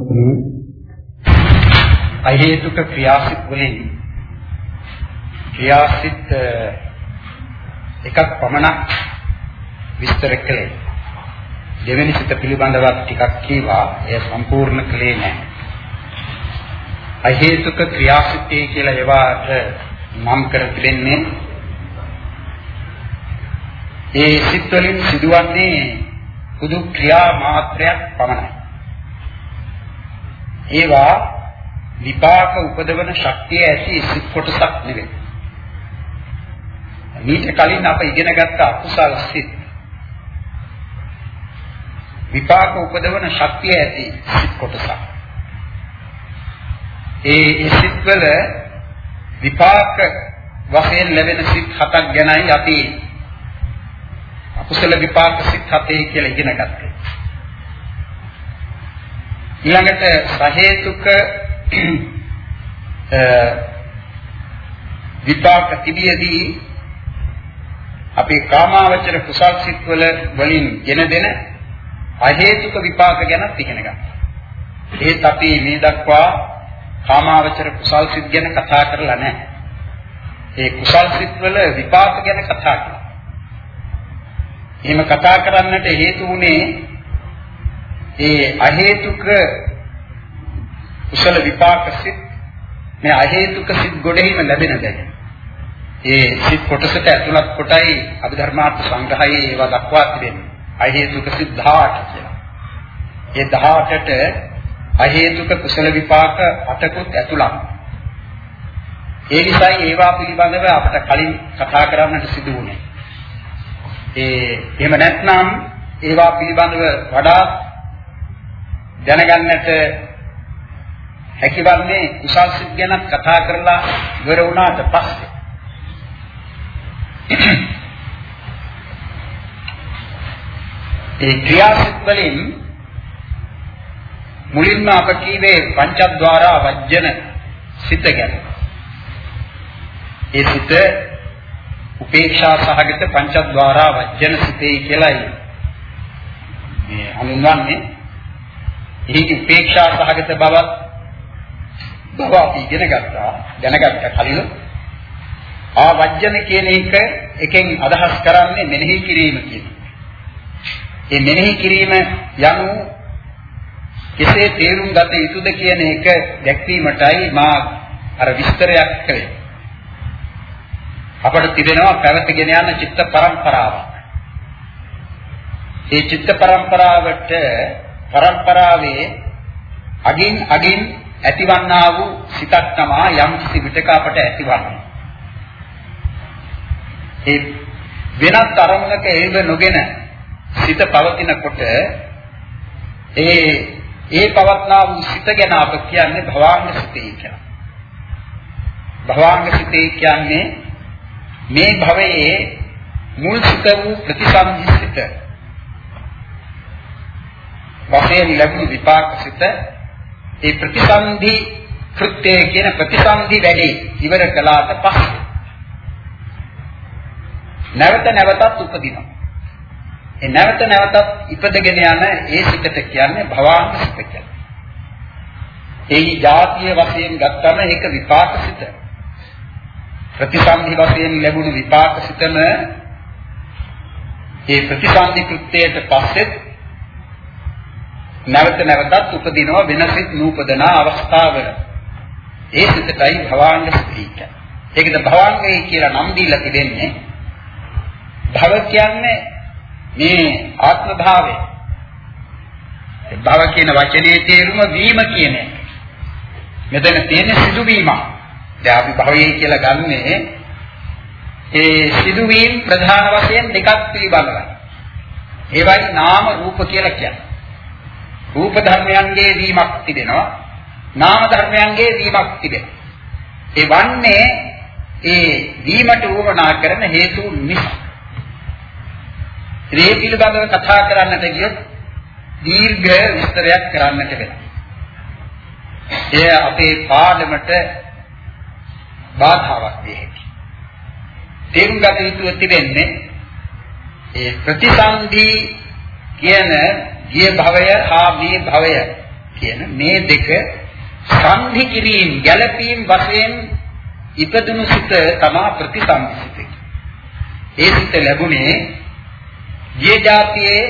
තුනේ අහේතුක ක්‍රියාසිත වලින් ක්‍රියාසිත එකක් පමණක් විස්තර කළේ. දෙවෙනි සිත පිළිබඳව ටිකක් කීවා. එය සම්පූර්ණ කළේ නැහැ. අහේතුක ක්‍රියාසිතේ කියලා ඒවාට නම් කර තිබෙන්නේ. ඒ සිත් වලින් සිදුවන්නේ පුදු ක්‍රියා මාත්‍රයක් පමණයි. ඒවා විපාක උපදවන ශක්තිය ඇති සිත් කොටසක් නෙවෙයි. මීට කලින් අප ඉගෙන ගත්ත අකුසල සිත් විපාක උපදවන ශක්තිය ඇති සිත් කොටසක්. ඒ සිත් වල විපාක වශයෙන් ලැබෙන සිත් හතක් ගැනයි අපි අකුසල විපාක සිත් හතේ කියලා ඉගෙන ගත්තේ. ඊළඟට සහේතුක විපාක තිබියදී අපේ කාමාවචර කුසල් සිත් වල වලින් ගෙන දෙන අහේතුක විපාක ගැන ඉගෙන ගන්නවා. ඒත් අපි මේ දක්වා කාමාවචර කුසල් සිත් ගැන කතා කරලා නැහැ. ඒ කුසල් සිත් වල විපාක ගැන කතා කරනවා. එහෙම කතා කරන්නට හේතු වුණේ ඒ අහේතුක කුසල විපාක සිත් මේ අහේතුක සිත් ගොඩේම ලැබෙන දෙයක්. ඒ සිත් කොටසට ඇතුළත් කොටයි අභිධර්මාර්ථ සංග්‍රහයේ ඒවා දක්වා තිබෙන්නේ. අහේතුක සිත් 18 කියලා. ඒ 18ට අහේතුක කුසල විපාක අටකුත් ඇතුළත්. ඒ නිසායි ඒවා පිළිබඳව අපට කලින් කතා කරන්නට සිදු වුණේ. ඒ එහෙම නැත්නම් ඒවා පිළිබඳව වඩා දැනගන්නට හැකිවන්නේ කුසල් සිත් ගැන කතා කරලා ඉවර වුණාට පස්සේ. ඒ ක්‍රියාසිත වලින් මුලින්ම අප කීවේ පංචද්වාරා වජ්ජන සිත ගැන. ඒ සිත උපේක්ෂා සහගත පංචද්වාරා වජ්ජන සිතේ කියලායි මේ හඳුන්වන්නේ එහි උපේක්ෂා සහගත බවත් බව අපි ඉගෙන ගත්තා දැනගත්ත කලින්. ආ වජ්ජන කියන එක එකෙන් අදහස් කරන්නේ මෙනෙහි කිරීම කියන ඒ මෙනෙහි කිරීම යනු කෙසේ තේරුම් ගත යුතුද කියන එක දැක්වීමටයි මා අර විස්තරයක් කළේ. අපට තිබෙනවා පැවතගෙන යන චිත්ත පරම්පරාවක්. ඒ චිත්ත පරම්පරාවට පරම්පරාවේ අගින් අගින් ඇතිවන්නා වූ සිතක් තමා යම් කිසි විටක අපට ඇතිවන්නේ. ඒ වෙනත් අරමුණක හේව නොගෙන සිත පවතිනකොට ඒ ඒ පවත්නා වූ සිත ගැන අප කියන්නේ භවාංග සිතේ කියලා. භවාංග සිතේ කියන්නේ මේ භවයේ මුල් සිත වූ ප්‍රතිසන්දි සිත වශයෙන් ලැබුණු විපාක සිත ඒ ප්‍රතිසන්දි කෘත්‍යය කියන ප්‍රතිසන්දි වැඩේ ඉවර කළාට පස්සේ නැවත නැවතත් උපදිනවා. ඒ නැවත නැවතත් ඉපදගෙන යන ඒ සිතට කියන්නේ භවාංග සිත කියලා. ඒ જાතිය වශයෙන් ගත්තම ඒක විපාක සිත. ප්‍රතිසන්දි වශයෙන් ලැබුණු විපාක සිතම ඒ ප්‍රතිසන්දි කෘත්‍යයට පස්සෙත් නැවත නැවතත් උපදිනවා වෙනසිට නූපදන අවස්ථාවල. ඒ සිතටයි භවාංග ස්ත්‍රීක. ඒකද භවාංගය කියලා නම් දීලා තිබෙන්නේ. භව කියන්නේ මේ ආත්ම භාවය. භව කියන වචනේ තේරුම වීම කියන එක. මෙතන තියෙන සිදුවීම. දැන් අපි භවය කියලා ගන්නේ ඒ සිදුවීම් ප්‍රධාන වශයෙන් දෙකක් පිළිබඳවයි. ඒවයි නාම රූප කියලා කියන්නේ. රූප ධර්මයන්ගේ වීමක් තිබෙනවා නාම ධර්මයන්ගේ වීමක් තිබෙනවා. ඒ වන්නේ ඒ වීමට උවමනා කරන හේතු නිසා. ඒ පිළිබඳව කතා කරන්නට ගියොත් දීර්ඝ විස්තරයක් කරන්නට වෙනවා එය අපේ පාඩමට බාධාවක් විය හැකියි තේරුම් ගත යුතු තිබෙන්නේ ඒ ප්‍රතිසන්දි කියන ගිය භවය හා මේ භවය කියන මේ දෙක සංධි කිරීම ගැළපීම් වශයෙන් ඉපදුණු සිත තමා ප්‍රතිසංසිතයි. ඒ සිත ලැබුණේ ජී જાතියේ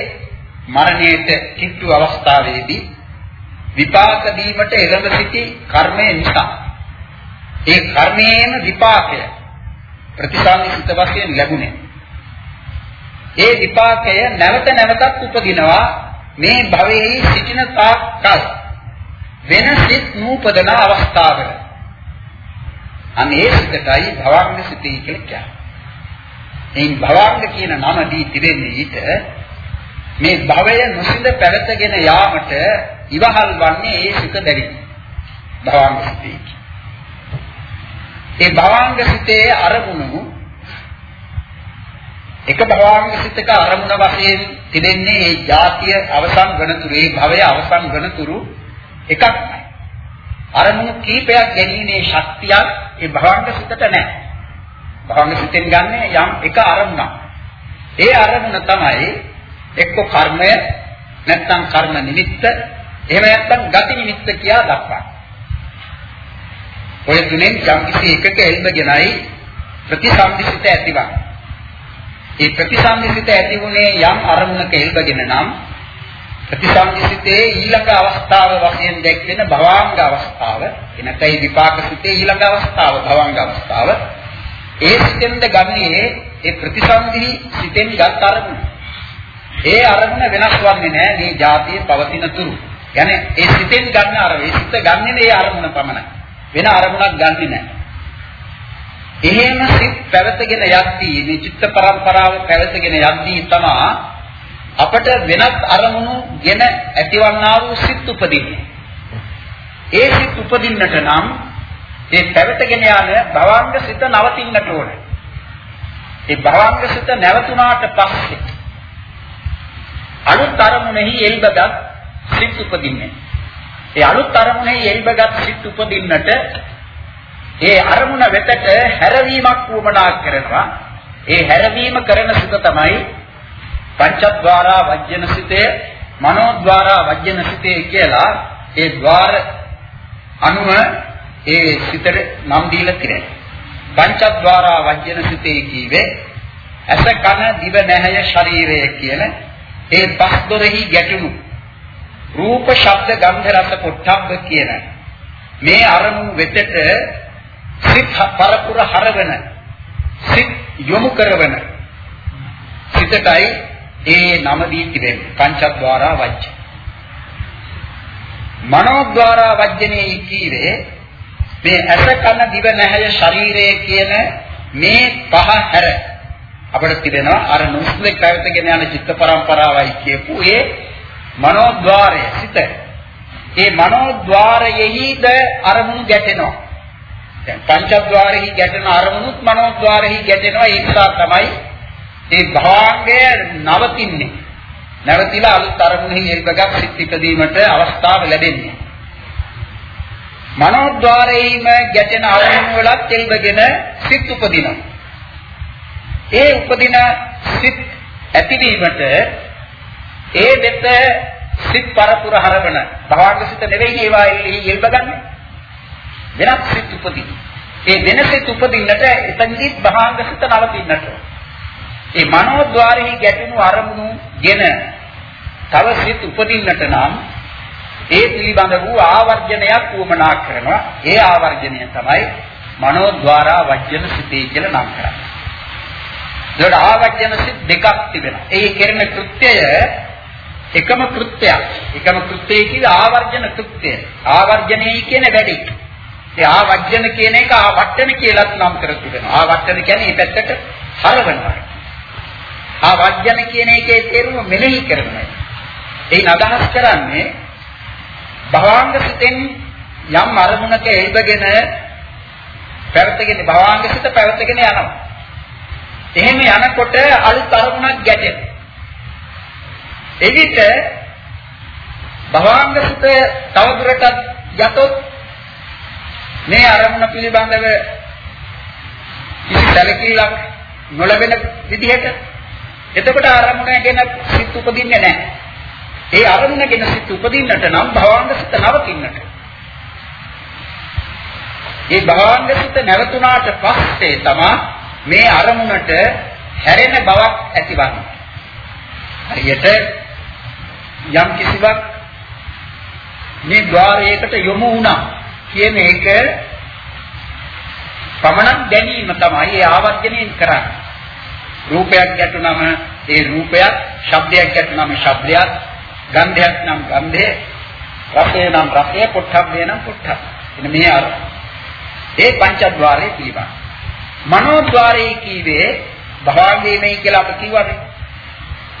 මරණයට කිට්ටු අවස්ථාවේදී විපාක දීමට එළඹ සිටි කර්මය නිසා ඒ කර්මයේම විපාකය ප්‍රතිසංසිත වශයෙන් ලැබුණේ ඒ විපාකය නැවත නැවතත් උපදිනවා මේ භවයේ සිටින තාක්කල් වෙන සිත් නූපදන අවස්ථාවල අනේ සිතයි භවංග සිතයි කියලා කියන්නේ. මේ භවංග කියන නම දී තිබෙන්නේ ඊට මේ භවය නොසිඳ පැවතගෙන යාමට ඉවහල් වන්නේ ඒ සිත දැරි. භවංග සිතයි. ඒ භවංග සිතේ අරමුණු එක භවංග සිතක අරමුණ වශයෙන් තිබෙන්නේ මේ જાතිය අවසන් වනතුරු ඒ භවය අවසන් වනතුරු එකක් නැහැ. අරමුණු කීපයක් ගැනීමේ ශක්තියක් ඒ භවංග සිතට නැහැ. භවංග සිතෙන් ගන්න යම් එක අරමුණක්. ඒ අරමුණ තමයි එක්ක කර්මය නැත්නම් කර්ම නිමිත්ත එහෙම නැත්නම් ගති නිමිත්ත කියා දක්වන්නේ. ඔය තුනෙන් යම් කිසි එකක එල්බගෙනයි ප්‍රතිසම්පිත ඇතිවන්නේ. ඒ ප්‍රතිසම්පිත ඇති වුණේ යම් අරමුණක ඉල්බගෙන නම් ප්‍රතිසම්පිතේ ඊළඟ අවස්ථාව වශයෙන් දැක්වෙන භවංග අවස්ථාව එනතයි විපාකසිතේ ඊළඟ අවස්ථාව භවංග අවස්ථාව. ඒ සිතෙන්ද ගන්නේ ඒ ප්‍රතිසම්පිති සිතෙන් ගත් අරමුණ. ඒ අරමුණ වෙනස් වන්නේ නැහැ මේ જાතියේ පවතින තුරු. යන්නේ ඒ සිතෙන් ගන්න අර ඒ සිත ගන්නේ මේ අරමුණ පමණයි. වෙන අරමුණක් ගන්නේ නැහැ එහෙම සිත් පැවතගෙන යද්දී මේ චිත්ත පරම්පරාව පැවතගෙන යද්දී තමයි අපට වෙනත් අරමුණු ගෙන ඇතිවන්නා වූ සිත් උපදින්නේ. ඒ සිත් උපදින්නට නම් ඒ පැවතගෙන යන භවංග සිත නවතින්නට ඕනේ. ඒ භවංග සිත නැවතුනාට පස්සේ අලුත් අරමුණෙහි එල්බගත් සිත් උපදින්නේ. ඒ අලුත් අරමුණෙහි එල්බගත් සිත් උපදින්නට ඒ අරමුණ වෙතට හැරවීමක් වුමනා කරනවා. ඒ හැරවීම කරන සිත තමයි පංචද්වාරා වජ්ජනසිතේ මනෝද්වාරා වජ්ජනසිතේ කියලා ඒ ద్వාර අනුව ඒ සිතට නම් දීලා තියෙනවා. පංචද්වාරා වජ්ජනසිතේ කීවේ ඇස කන දිව නැහැය ශරීරය කියන ඒ පස් දොරෙහි ගැටුණු රූප ශබ්ද ගන්ධ රස පොට්ටබ්බ කියන මේ අරමුණු වෙතට සිත් පරපුර හරවන සිත් යොමු කරවන සිතටයි ඒ නම දී තිබෙන්නේ පංචද්වාරා වජ්ජ. මනෝද්වාරා වජ්ජනේ කීවේ මේ ඇස කන දිව නැහැය ශරීරය කියන මේ පහ හැර අපිට තිබෙනවා අර නුස්ලෙක් පැවතගෙන යන චිත්ත පරම්පරාවයි කියපු ඒ මනෝද්වාරය සිත. ඒ මනෝද්වාරයෙහිද අරමුණු ගැටෙනවා. දැන් පංචද්වාරෙහි ගැටෙන අරමුණුත් මනෝද්වාරෙහි ගැටෙනවා ඒ නිසා තමයි ඒ භාගය නවතින්නේ. නැවතිලා අලුත් අරමුණෙහි එල්බගත් සිත් ඉදීමට අවස්ථාව ලැබෙන්නේ. මනෝද්වාරයේම ගැටෙන අරමුණු වලත් එල්බගෙන සිත් උපදිනවා. ඒ උපදින සිත් ඇතිවීමට ඒ දෙත සිත් පරපුර හරවන භාග සිත නෙවෙයි ඒවා එල්බගන්නේ. වෙනත් සිත් උපදින. ඒ වෙන සිත් උපදින්නට එතනදි භාග සිත නවතින්නට ඕන. ඒ මනෝද්වාරෙහි ගැටෙනු අරමුණු ගෙන තව සිත් උපදින්නට නම් ඒ පිළිබඳ වූ ආවර්ජනයක් වුමනා කරනවා. ඒ ආවර්ජනය තමයි මනෝද්වාරා වජ්ජන සිතේ කියලා නම් කරන්නේ. ඒකට ආවර්ජන සිත් දෙකක් තිබෙනවා. ඒ කෙරෙන කෘත්‍යය එකම කෘත්‍යයක්. එකම කෘත්‍යය කියන්නේ ආවර්ජන කෘත්‍යය. ආවර්ජනයයි කියන වැඩි. ඒ ආවර්ජන කියන එක ආවට්ටන කියලාත් නම් කර තිබෙනවා. ආවට්ටන කියන්නේ මේ පැත්තට හරවනවා. ආවර්ජන කියන එකේ තේරුම මෙනෙහි කරනවා. එයින් අදහස් කරන්නේ භවාංග සිතෙන් යම් අරමුණක එල්බගෙන පැවතගෙන භවාංග සිත පැවතගෙන යනවා. එහෙම යනකොට අලුත් අරමුණක් ගැටෙනවා. එවිට භවාංග සිත තවදුරටත් යතොත් මේ අරමුණ පිළිබඳව කිසි සැලකිල්ලක් නොලැබෙන විදිහට එතකොට අරමුණ ගැන සිත් උපදින්නේ නැහැ. ඒ අරමුණගෙන සිත් උපදින්නට නම් භවංග සිත නවතින්නට. ඒ භවංග සිත නැවතුණාට පස්සේ තමයි මේ අරමුණට හැරෙන බවක් ඇතිවන්නේ. හරියට යම් කිසිවක් මේ ద్వාරයකට යොමු වුණා කියන එක පමණක් දැනීම තමයි ඒ ආවර්ජනයෙන් කරන්නේ. රූපයක් ගැටුනම ඒ රූපයක්, ශබ්දයක් ගැටුනම ශබ්දයක්, ගන්ධයක් නම් ගන්ධය, රසය නම් රසය, පොට්ටබ්බය නම් පොට්ටබ්බ. එන්න මේ අර. ඒ පංචද්වාරයේ පිළිබඳ. මනෝද්වාරයේ කීවේ භවංගේමයි කියලා අපි කිව්වනේ.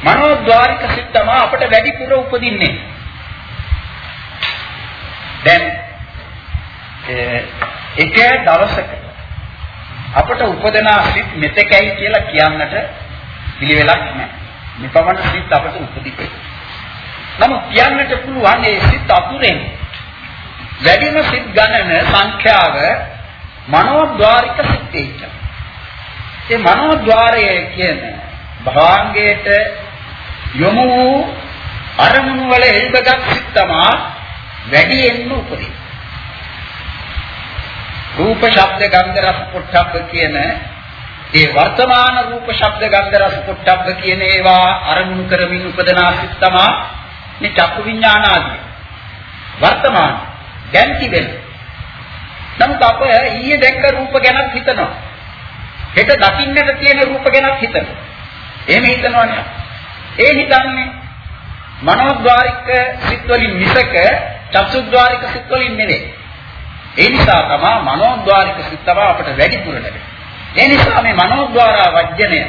මනෝද්වාරික සිත් තමයි අපිට වැඩිපුර උපදින්නේ. දැන් එක දවසක අපට උපදනා සිත් මෙතකයි කියලා කියන්නට පිළිවෙලක් නැහැ. මෙපමණ සිත් අපට උපදිපේ. නමුත් කියන්නට පුළුවන් මේ සිත් අතුරෙන් වැඩිම සිත් ගණන සංඛ්‍යාව මනෝද්වාරික සිත්තේක. ඒ මනෝද්වාරය කියන භාංගයට යොමු වූ අරමුණු වල එල්බගත් සිත් තමා වැඩියෙන්ම උපදින. රූප ශබ්ද ගන්ධ රස පොට්ටබ්බ කියන ඒ වර්තමාන රූප ශබ්ද ගන්ධ රස පොට්ටබ්බ කියන ඒවා අරමුණු කරමින් උපදනා සිත් තමා මේ චක්කු විඥාන ආදී. වර්තමාන දැන් තිබෙන. නමුත් අප ඊයේ දැක්ක රූප ගැනත් හිතනවා. හෙට දකින්නට තියෙන රූප ගැනත් හිතනවා. එහෙම හිතනවනේ. ඒ හිතන්නේ මනෝද්වාරික සිත් වලින් මිසක චක්සුද්වාරික සිත් වලින් නෙවෙයි. ඒ නිසා තමයි මනෝද්වාරික සිත් තමයි අපිට වැඩිපුර ලැබෙන්නේ. ඒ නිසා මේ මනෝද්වාරා වජ්ජනය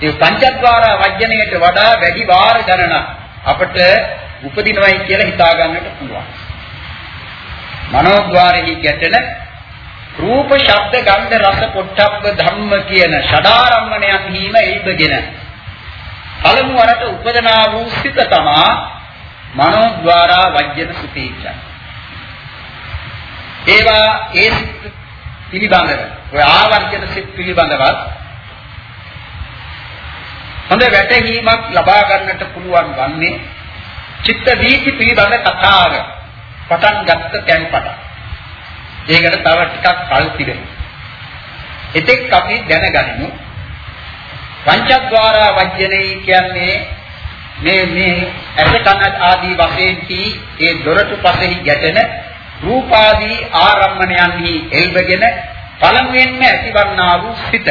ඒ පංචද්වාරා වජ්ජනයට වඩා වැඩි වාර ගණනක් අපිට උපදිනවයි කියලා හිතා ගන්නට පුළුවන්. මනෝද්වාරෙහි ගැටෙන රූප, ශබ්ද, ගන්ධ, රස, පොට්ටබ්බ ධම්ම කියන ෂඩාරම්මණයන් හිම එයිබගෙන පළමු වරට උපදනා වූ සිත තමා මනෝද්වාරා වජ්ජන සුතීච. ඒවා ඒ සිත් පිළිබඳව ඔය ආවර්ජන සිත් පිළිබඳවත් හොඳ වැටහීමක් ලබා ගන්නට පුළුවන් වන්නේ චිත්ත වීති පිළිබඳ කතාව පටන් ගත්ත තැන් පටන්. ඒකට තව ටිකක් කල් තිබෙනවා. එතෙක් අපි දැනගනිමු පංචද්වාරා වජ්ජනේ කියන්නේ මේ මේ ඇස කන ආදී වශයෙන් කී ඒ දොරටු පසෙහි ගැටෙන රූපාදී ආරම්මණයන්හි එල්බගෙන පළමුවෙන්ම ඇතිවන්නා වූ සිත.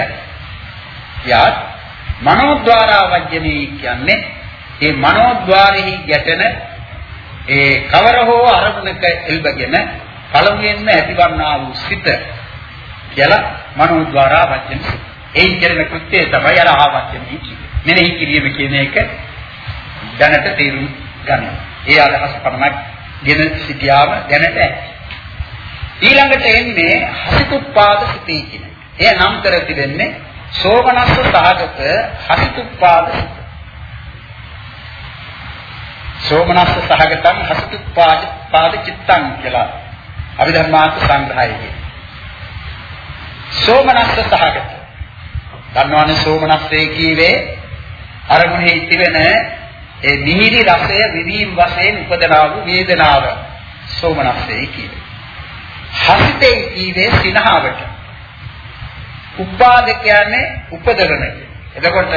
යාත් මනෝද්වාරා වජ්ජනේ කියන්නේ ඒ මනෝද්වාරෙහි ගැටෙන ඒ කවර හෝ අරමුණක එල්බගෙන පළමුවෙන්ම ඇතිවන්නා වූ සිත කියලා මනෝද්වාරා වජ්ජන සිත. එයින් කරන කෘත්‍යය තමයි අර ආවර්ජනය කියන්නේ. මෙනෙහි කිරීම කියන එක දැනට තේරුම් ගන්න. ඒ අදහස පමණක් ගෙන සිටියාම දැනට ඇති. ඊළඟට එන්නේ හසිතුප්පාද සිතී කියන. එය නම් කර තිබෙන්නේ සෝමනස්ස සහගත හසිතුප්පාද සිත. සෝමනස්ස සහගතං හසිතුප්පාද පාද චිත්තං කියලා අභිධර්මාර්ථ සංග්‍රහයේ. සෝමනස්ස සහගත දන්නවනේ සෝමනස්සේ කීවේ අරමුණේ තිබෙන ඒ මිහිරි රසය විවීම වශයෙන් උපදනා වූ වේදනාව සෝමනස්සේ කීවේ. හසිතේ කීවේ සිනහවට. උපාද කියන්නේ උපදවන එතකොට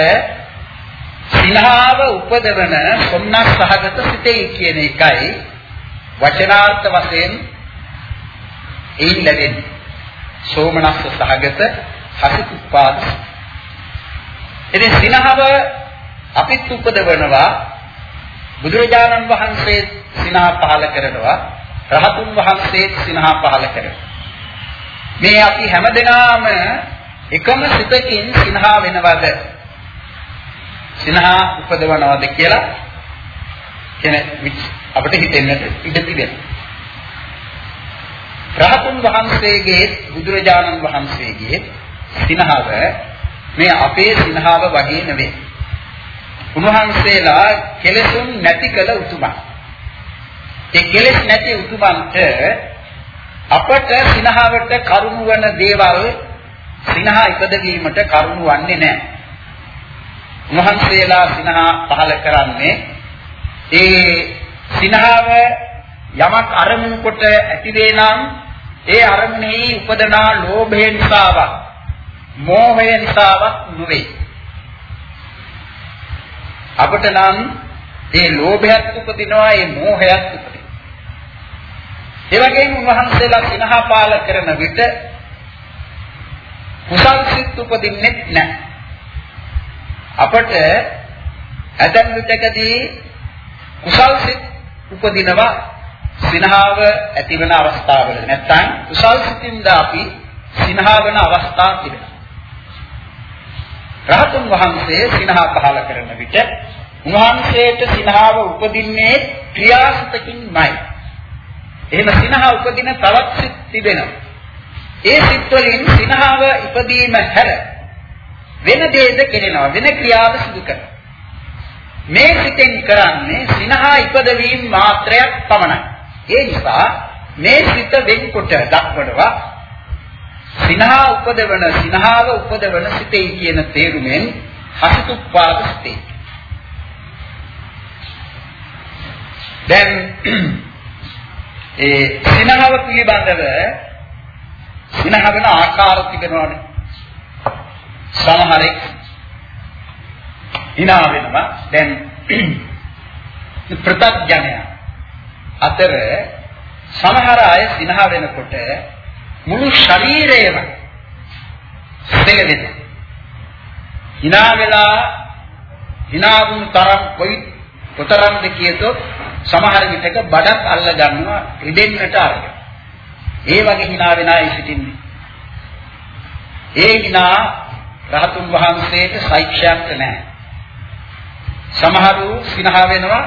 සිනහව උපදවන සොම්නස් සහගත සිතේ කියන එකයි වචනාර්ථ වශයෙන් එයින් ලැබෙන්නේ. සෝමනස්ස සහගත හසිත උපාද ඉතින් සිනහව අපිත් උපදවනවා බුදුරජාණන් වහන්සේ සිනහ පහල කරනවා. රහතුන් වහන්සේ සිනහ පහල කරනවා. මේ අපි හැමදෙනාම එකම සිතකින් සිනහ වෙනවද? සිනහ උපදවනවද කියලා කියන අපිට හිතෙන්නට ඉඩ තිබෙනවා රහතුන් වහන්සේගේ බුදුරජාණන් වහන්සේගේ සිනහව මේ අපේ සිනහව වගේ නෙවෙයි. උන්වහන්සේලා කෙලෙසුන් නැති කළ උතුමන්. ඒ කෙලෙස් නැති උතුමන්ට අපට සිනහවට කරුණු වන දේවල් සිනහ ඉපදවීමට කරුණු වන්නේ නැහැ. උන්වහන්සේලා සිනහ පහල කරන්නේ ඒ සිනහව යමක් අරමුණු කොට ඇතිවේ නම් ඒ අරමුණෙහි උපදනා ලෝභය නිසාවත් මෝහය නිසාවත් නොවේ. අපට නම් ඒ ලෝභයත් උපදිනවා ඒ මෝහයත් උපදිනවා. ඒ වගේම උන්වහන්සේලා සිනහ පාල කරන විට කුසල් සිත් උපදින්නේ නැහැ. අපට ඇතැම් විටකදී කුසල් සිත් උපදිනවා සිනහව ඇතිවන අවස්ථාවල නැත්නම් කුසල් සිතින්ද අපි සිනහවන අවස්ථා තිබෙනවා. රහතුන් වහන්සේ සිනහ පහල කරන විට උන්වහන්සේට සිනහව උපදින්නේ ක්‍රියාසිතකින්මයි. එහෙම සිනහ උපදින තවත් සිත් තිබෙනවා. ඒ සිත් වලින් සිනහව ඉපදීම හැර වෙන දෙයක්ද කෙරෙනවා වෙන ක්‍රියාව සිදු කරනවා. මේ සිතෙන් කරන්නේ සිනහා ඉපදවීම මාත්‍රයක් පමණයි. ඒ නිසා මේ සිත වෙන්කොට දක්වනවා සිනහා උපදවන සිනහාව උපදවන සිතේ කියන තේරුමෙන් හසිතුප්පාද සිතේ. දැන් ඒ සිනහව පිළිබඳව සිනහ වෙන ආකාර තිබෙනවානේ. සමහරෙක් hina වෙනවා. දැන් ප්‍රත්‍යඥය අතර සමහර අය සිනහ වෙනකොට මුළු ශරීරයම දෙලෙදෙන. hina වෙලා hina වුණු තරම් කොයි කොතරම්ද කියතොත් සමහර විටක බඩක් අල්ල ගන්නවා රිදෙන්නට අරගෙන. ඒ වගේ hina වෙන අය සිටින්නේ. ඒ hina රහතුන් වහන්සේට සයික්ෂයක් නැහැ. සමහරු සිනහ වෙනවා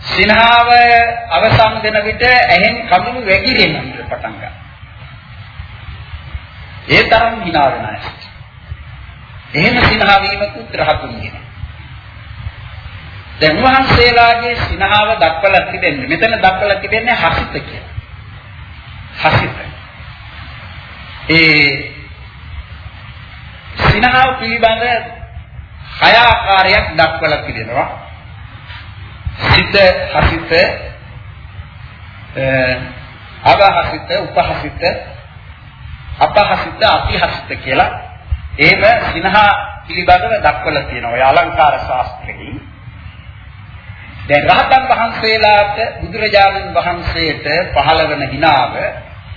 සිනහව අවසන් වෙන විට ඇහෙන් කඳුළු වැగిරෙන්න පටන් ගන්නවා. ඒ තරම් hina වෙන අය. එහෙම සිනහ වීමකුත් රහතුන්ගේ. දැන් වහන්සේලාගේ සිනහව දක්වලා තිබෙන්නේ මෙතන දක්වලා තිබෙන්නේ හසිත කියලා. හසිත. ඒ සිනහව පිළිබඳ හය ආකාරයක් දක්වලා තිබෙනවා. සිත හසිත අවහසිත උපහසිත අපහසිත අතිහසිත කියලා එහෙම සිනහ පිළිබඳව දක්වලා තියෙනවා. ඔය අලංකාර ශාස්ත්‍රෙහි දැන් රහතන් වහන්සේලාට බුදුරජාණන් වහන්සේට පහළ වෙන හිණාව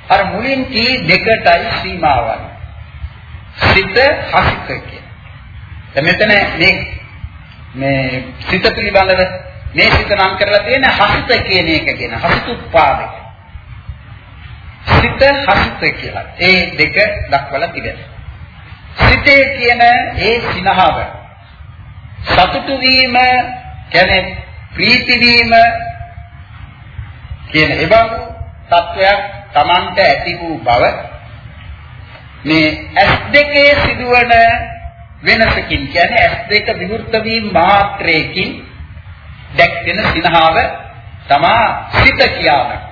අර මුලින් කී දෙකටයි සීමාවයි. සිත හසිත කියන. දැන් මෙතන මේ මේ සිත පිළිබඳව මේ සිත නම් කරලා තියෙන හසිත කියන එක කියන හසිතුප්පාදක. සිත හසිත කියලා. ඒ දෙක දක්වලා තිබෙනවා. සිතේ කියන ඒ සිනහව සතුටු වීම කියන්නේ ප්‍රීති වීම කියන එබඳු තත්වයක් Tamanට ඇති වූ බව මේ S2 සිදුවන වෙනසකින් කියන්නේ S2 විවෘත වීම මාත්‍රයකින් දැක්වෙන සිනහව තමා සිත කියා දක්වනවා.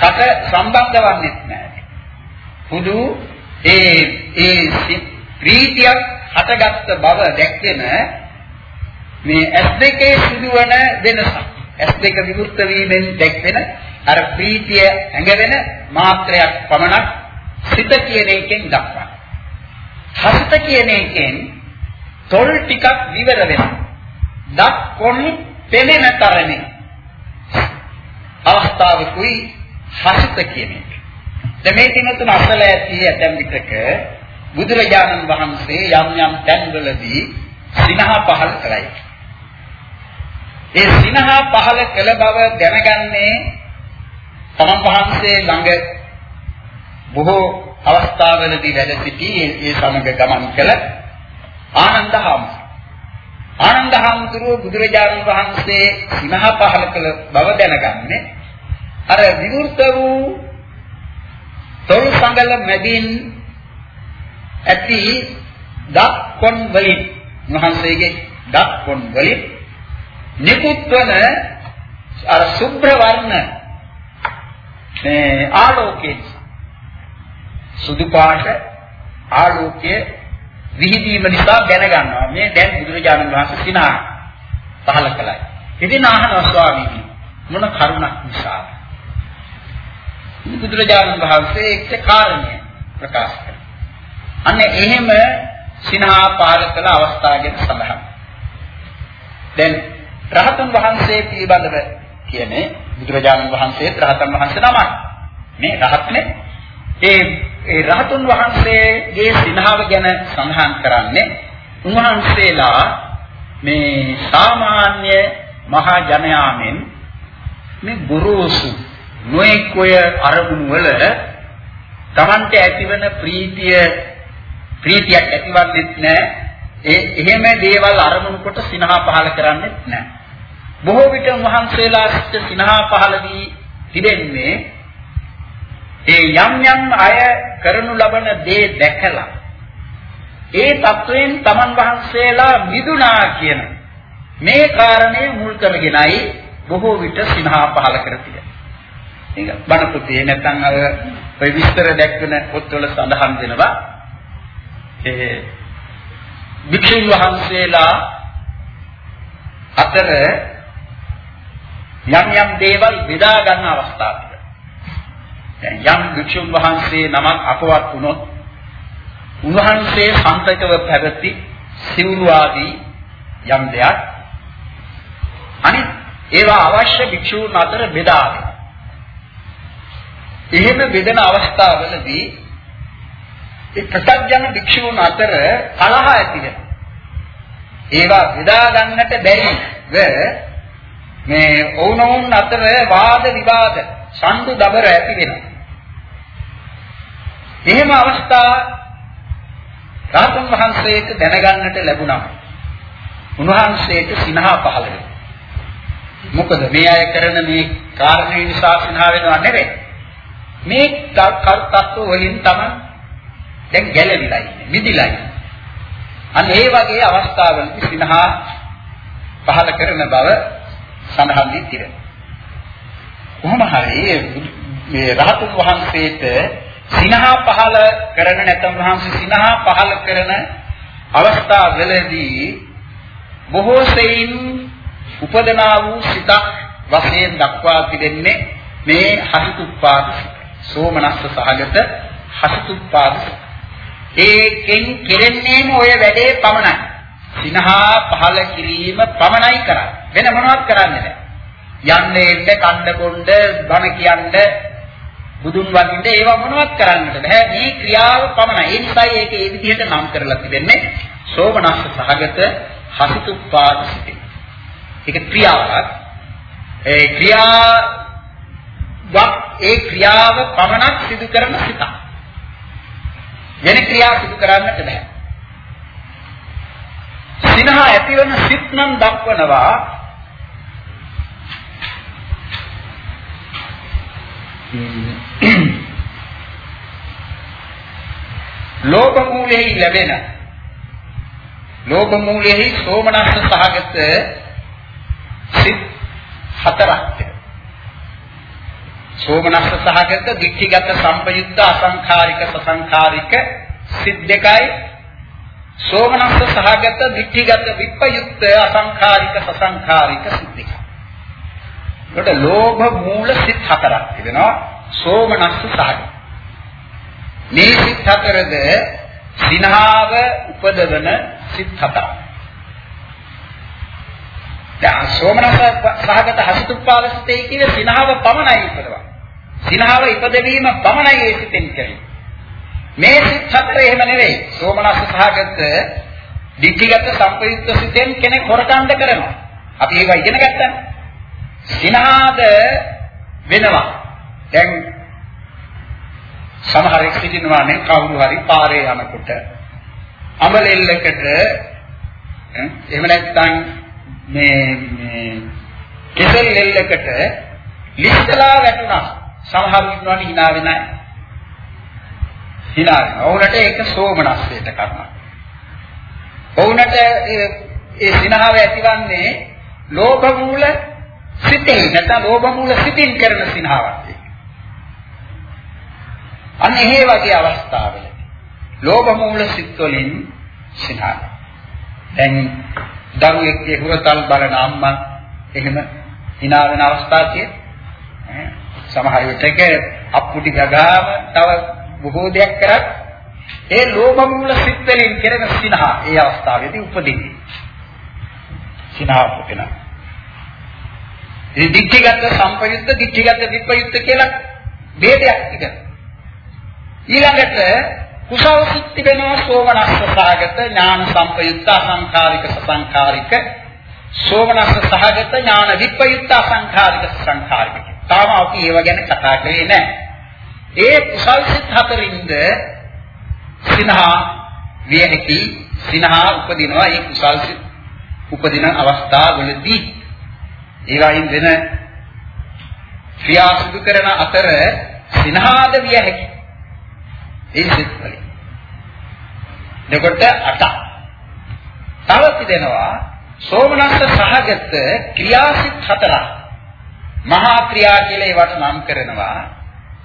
කට සම්බන්ධ වන්නේ නැහැ. හුදු ඒ ඒ ප්‍රීතියක් හටගත්ත බව දැක්වෙන මේ S2 සිදුවන වෙනස. S2 විවෘත වීමෙන් දැක්වෙන අර ප්‍රීතිය ඇඟවෙන මාත්‍රයක් පමණක් සිත කියන එකෙන් දක්වනවා. හසිත කියන එකෙන් තොල් ටිකක් විවර වෙනවා. දත් කොන් පෙනෙන තරමේ අවස්ථාවකුයි හසිත කියන එක. දැන් මේ දින තුන අසල ඇති ඇතැම් විටක බුදුරජාණන් වහන්සේ යම් යම් තැන්වලදී සිනහ පහල කළයි. ඒ සිනහ පහල කළ බව දැනගන්නේ තමන් වහන්සේ ළඟ බොහෝ අවස්ථාවලදී වැඩ සිටි ඒ සමග ගමන් කළ ආනන්ද හාමුදුරුවෝ. ආනන්ද හාමුදුරුවෝ බුදුරජාණන් වහන්සේ සිනහ පහල කළ බව දැනගන්නේ අර විවෘත වූ තොල් සංගල මැදින් ඇති දත් කොන් වලින් මහන්සේගේ දත් කොන් වලින් නිකුත් වන අර සුභ්‍ර වර්ණ මේ ආලෝකයේ සුදු පාට ආලෝකයේ විහිදීම නිසා දැනගන්නවා මේ දැන් බුදුරජාණන් වහන්සේ සිනා පහල කළයි. ඉතින් අහනවා ස්වාමීනි මොන කරුණක් නිසාද? බුදුරජාණන් වහන්සේ එක්ක කාරණය ප්‍රකාශ කරනවා. අන්න එහෙම සිනහා පාල කළ අවස්ථාව ගැන සඳහන්. දැන් රහතන් වහන්සේ පිළිබඳව කියන්නේ බුදුරජාණන් වහන්සේ රහතන් වහන්සේ නමයි. මේ රහත්නේ ඒ ඒ රහතුන් වහන්සේගේ සිනහව ගැන සඳහන් කරන්නේ උන්වහන්සේලා මේ සාමාන්‍ය මහා ජනයාමෙන් මේ ගුරුසු නොඑක් ඔය අරමුණු වල Tamante ඇතිවන ප්‍රීතිය ප්‍රීතියක් ඇතිවන්නේත් නැහැ. ඒ එහෙම දේවල් අරමුණු කොට සිනහා පහල කරන්නේත් නැහැ. බොහෝ විට උන්වහන්සේලා සිට සිනහා පහල වී තිබෙන්නේ ඒ යම් යම් අය කරනු ලබන දේ දැකලා ඒ தත්වයෙන් තමන් වහන්සේලා මිදුණා කියන මේ කාරණය මුල් කරගෙනයි බොහෝ විට සිනහා පහල කර තියෙන්නේ. ඒක බණ පොතේ නැත්නම් අර ඔය විස්තර දැක්වෙන පොත්වල සඳහන් වෙනවා. ඒ වික්ෂුන් වහන්සේලා අතර යම් යම් දේවල් බෙදා ගන්න අවස්ථාවක්. දැන් යම් වික්ෂුන් වහන්සේ නමක් අපවත් වුණොත් උන්වහන්සේ සම්පතව පැවති සිවුරු ආදී යම් දෙයක් අනිත් ඒවා අවශ්‍ය භික්ෂූන් අතර බෙදා එහෙම බෙදෙන අවස්ථාවලදී ඒ ප්‍රසජන භික්ෂූන් අතර කලහ ඇති වෙනවා. ඒවා බෙදා ගන්නට බැරිව මේ ඔවුනොවුන් අතර වාද විවාද සම්දු දබර ඇති වෙනවා. එහෙම අවස්ථා රාතන් වහන්සේට දැනගන්නට ලැබුණා. උන්වහන්සේට සිනහා පහළ වෙනවා. මොකද මේ අය කරන මේ කාරණේ නිසා සිනහා වෙනව නෙවෙයි. මේ තත්ත්ව වලින් තමයි දැන් ගැලවිලා ඉන්නේ, මිදිලා ඉන්නේ. අන්න ඒ වගේ අවස්ථාවලදී සිනහා පහළ කරන බව සඳහන් වී තිබෙනවා. කොහොම හරි මේ රහතුන් වහන්සේට සිනහා පහළ කරන නැත්නම් වහන්සේ සිනහා පහළ කරන අවස්ථාවවලදී බොහෝ සෙයින් උපදනා වූ සිතක් වශයෙන් දක්වා තිබෙන්නේ මේ හසිතුප්පාද සෝමනස්ස සහගත හසිතුප්පාද. ඒකෙන් කෙරෙන්නේම ඔය වැඩේ පමණයි. සිනහා පහළ කිරීම පමණයි කරන්නේ. වෙන මොනවත් කරන්නේ නැහැ. යන්නේ එන්න කණ්ඩ බොණ්ඩ බණ කියන්න බුදුන් වඳින්න ඒවා මොනවත් කරන්නට බෑ. මේ ක්‍රියාව පමණයි. ඒ නිසායි ඒක ඒ විදිහට නම් කරලා තිබෙන්නේ. සෝමනස්ස සහගත හසිතුප්පාද සිතේ ඒක ක්‍රියාවක්. ඒ ක්‍රියාවක් ඒ ක්‍රියාව පමණක් සිදු කරන සිතක්. වෙන ක්‍රියා සිදු කරන්නට බෑ. සිනහ ඇතිවන සිත් නම් දක්වනවා ලෝභ මූලෙහි ලැබෙන ලෝභ මූලෙහි සෝමනස්ස සහගත සිත් හතරක්. සෝමනස්ස සහගත දික්ඛිගත සම්පයුක්ත අසංඛාරික සසංඛාරික සිත් දෙකයි සෝමනස්ස සහගත දික්ඛිගත විප්පයුක්ත අසංඛාරික සසංඛාරික සිත් දෙකයි ඒකට ලෝභ මූල සිත් හතරක් තිබෙනවා. සෝමනස්ස සහගත. මේ සිත් හතරද සිනහාව උපදවන සිත් හතරක් දැන් සෝමනස සහගත හසිතුප්පාදසිතේ කියන සිනහව පමණයි ඉපදවන්නේ. සිනහව ඉපදවීම පමණයි ඒ සිතෙන් කරන්නේ. මේ සිත් හතර එහෙම නෙවෙයි. සෝමනස සහගත දික්ඛිගත සම්පයුක්ත සිතෙන් කෙනෙක් හොරකණ්ඩ කරනවා. අපි ඒක ඉගෙන ගත්තා. සිනහද වෙනවා. දැන් සමහරෙක් සිටිනවා නේ කවුරු හරි පාරේ යනකොට අමලෙල්ලකට එහෙම නැත්නම් මේ මේ කෙසෙල් ලෙල්ලකට ලිස්සලා වැටුණා. සමහරු ඉන්නවනේ hina වෙන අය. hina වෙනවා. ඔවුන්ට ඒක සෝමනස්සයට කරනවා. ඔවුන්ට ඒ සිනහව ඇතිවන්නේ ලෝභ මූල සිතේ නැත්නම් ලෝභ මූල සිතින් කරන සිනහවක්. අන්න එහෙ වගේ අවස්ථාවල ලෝභ මූල සිත් වලින් සිනහ. දැන් දරුවෙක්ගේ හුරතල් බලන අම්මා එහෙම hina වෙන අවස්ථා තියෙනවා. සමහර විටක අප්පුටි ගගාම තව බොහෝ දෙයක් කරත් ඒ ලෝභ මූල සිත් වලින් කෙරෙන සිනහ ඒ අවස්ථාවේදී උපදින්නේ. සිනහ උපදින. ඉතින් දික්ඨිගත සම්පයුක්ත දික්ඨිගත විපයුක්ත කියලා ભેදයක් තිබෙනවා. ඊළඟට කුසල සිත් තිබෙනවා සෝමනස්ස සාගත ඥාන සම්පයුක්ත අසංඛාරික සසංඛාරික සෝමනස්ස සහගත ඥාන විපයුක්ත අසංඛාරික සංඛාරික. තාම අපි ඒව ගැන කතා කරේ නැහැ. ඒ කුසල් සිත් හතරින්ද සිනහා විය හැකි සිනහා උපදිනවා. ඒ කුසල් සිත් උපදින අවස්ථාවලදී ඒවායින් වෙන ක්‍රියා සිදු කරන අතර සිනහාද විය හැකි ඒ සිත් වලින්. දෙකොට අට. තව තිබෙනවා සෝමනස්ස සහගත ක්‍රියාසිත හතරක්. මහා ක්‍රියා කියලා ඒවට නම් කරනවා.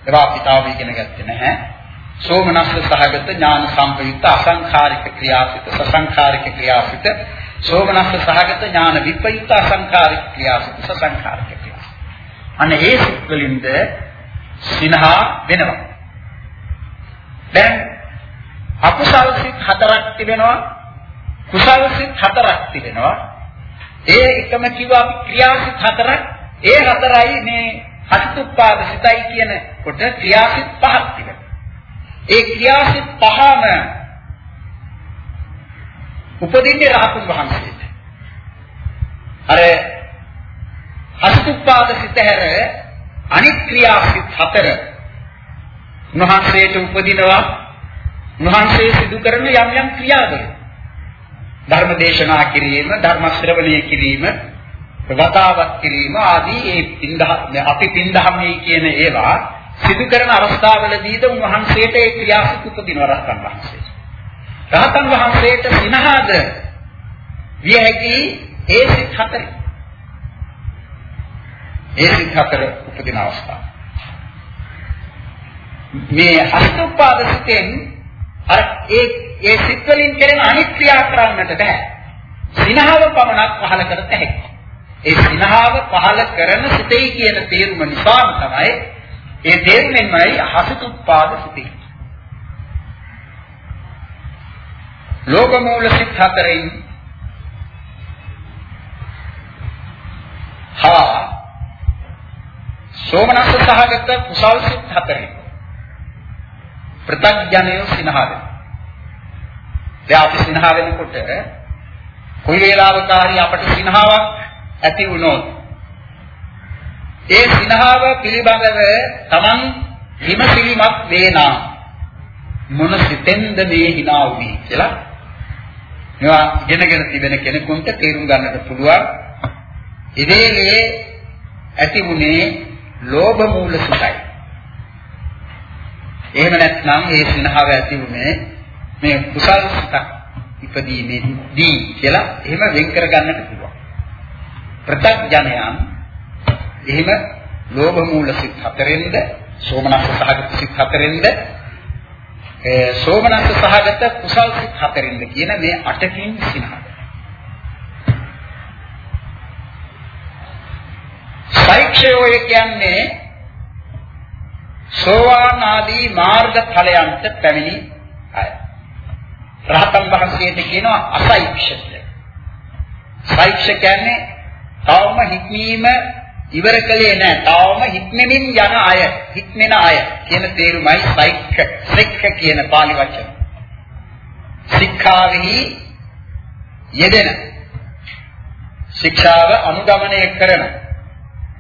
ඒවා අපි තාම ඉගෙන ගත්තේ නැහැ. සෝමනස්ස සහගත ඥාන සම්පයුක්ත අසංඛාරික ක්‍රියාසිත සසංඛාරික ක්‍රියාසිත. සෝමනස්ස සහගත ඥාන විපයුක්ත අසංඛාරික ක්‍රියාසිත සසංඛාරික ක්‍රියාසිත. අන්න ඒ සිත් වලින්ද සිනහා වෙනවා. දැන් අකුසල් සිත් හතරක් තිබෙනවා. කුසල් සිත් හතරක් තිබෙනවා. ඒ එකම කිව්වා අපි ක්‍රියාසිත හතරක් ඒ හතරයි මේ හත්ුප්පාද සිතයි කියන කොට ක්‍රියාසිත පහක් තිබෙනවා. ඒ ක්‍රියාසිත පහම උපදින්නේ රහතුන් වහන්සේට. අර හත්ුප්පාද සිත හැර අනිත් ක්‍රියාසිත හතර උන්වහන්සේට උපදිනවා. උන්වහන්සේ සිදු කරන යම් යම් ක්‍රියාවල ධර්ම දේශනා කිරීම ධර්ම ශ්‍රවණය කිරීම වතාවක් කිරීම ආදී ඒ පින්දහ අපි පින්දහමයි කියන ඒවා සිදු කරන අවස්ථාවලදීද උන්වහන්සේට ඒ ක්‍රියාසිත උපදිනවා රහතන් වහන්සේ. රහතන් වහන්සේට සිනහද විය හැකි ඒ සිත් හතරයි. ඒ සිත් හතර උපදින අවස්ථාව. මේ හස්තුපාද සිතෙන් අර ඒ ඒ සිත් වලින් කෙරෙන අනිත් ක්‍රියා කරන්නට බෑ. සිනහව පමණක් පහල කරත හැකියි. ඒ සිනහව පහල කරන සිතේ කියන තේරුම නිසාම තමයි ඒ තේරුමෙන්මයි හස්තුපාද සිතේ. ලෝක මූල සිත් හතරෙන් හා සෝමනස්ස සහගත කුසල් සිත් හතරෙන් ප්‍රත්‍යඥය සිනහ වෙනවා. දැන් අපි සිනහ වෙනකොට කොයි වේලාවකාරී අපට සිනහාවක් ඇති වුණොත් ඒ සිනහාව පිළිබඳව Taman විමසීමක් වේනා මොන සිතෙන්ද මේ hina වුනේ කියලා මේවා ඉගෙනගෙන තිබෙන කෙනෙකුට තේරුම් ගන්නට පුළුවන් ඉදීලේ ඇති වුනේ ලෝභ මූල සිතයි එහෙම නැත්නම් ඒ සිනහව ඇති වුනේ මේ කුසල් සිතක් ඉපදීමේදී කියලා එහෙම වෙන් කර ගන්නට පුළුවන්. ප්‍රත්‍යඥයන් එහෙම ලෝභ මූල සිත් හතරෙන්ද සෝමනස්ස සහගත සිත් හතරෙන්ද ඒ සෝමනස්ස සහගත කුසල් සිත් හතරෙන්ද කියන මේ අටකින් සිනහව. සෛක්ෂයෝය කියන්නේ සෝවාන් ආදී මාර්ග ඵලයන්ට පැමිණි අය. රහතන් වහන්සේට කියනවා අසෛක්ෂය. සෛක්ෂ කියන්නේ තවම හික්මීම ඉවර කළේ නැහැ. තවම හික්මෙමින් යන අය, හික්මෙන අය කියන තේරුමයි සෛක්ෂ. සෙක්ඛ කියන පාලි වචන. ශික්ෂාවෙහි යෙදෙන. ශික්ෂාව අනුගමනය කරන.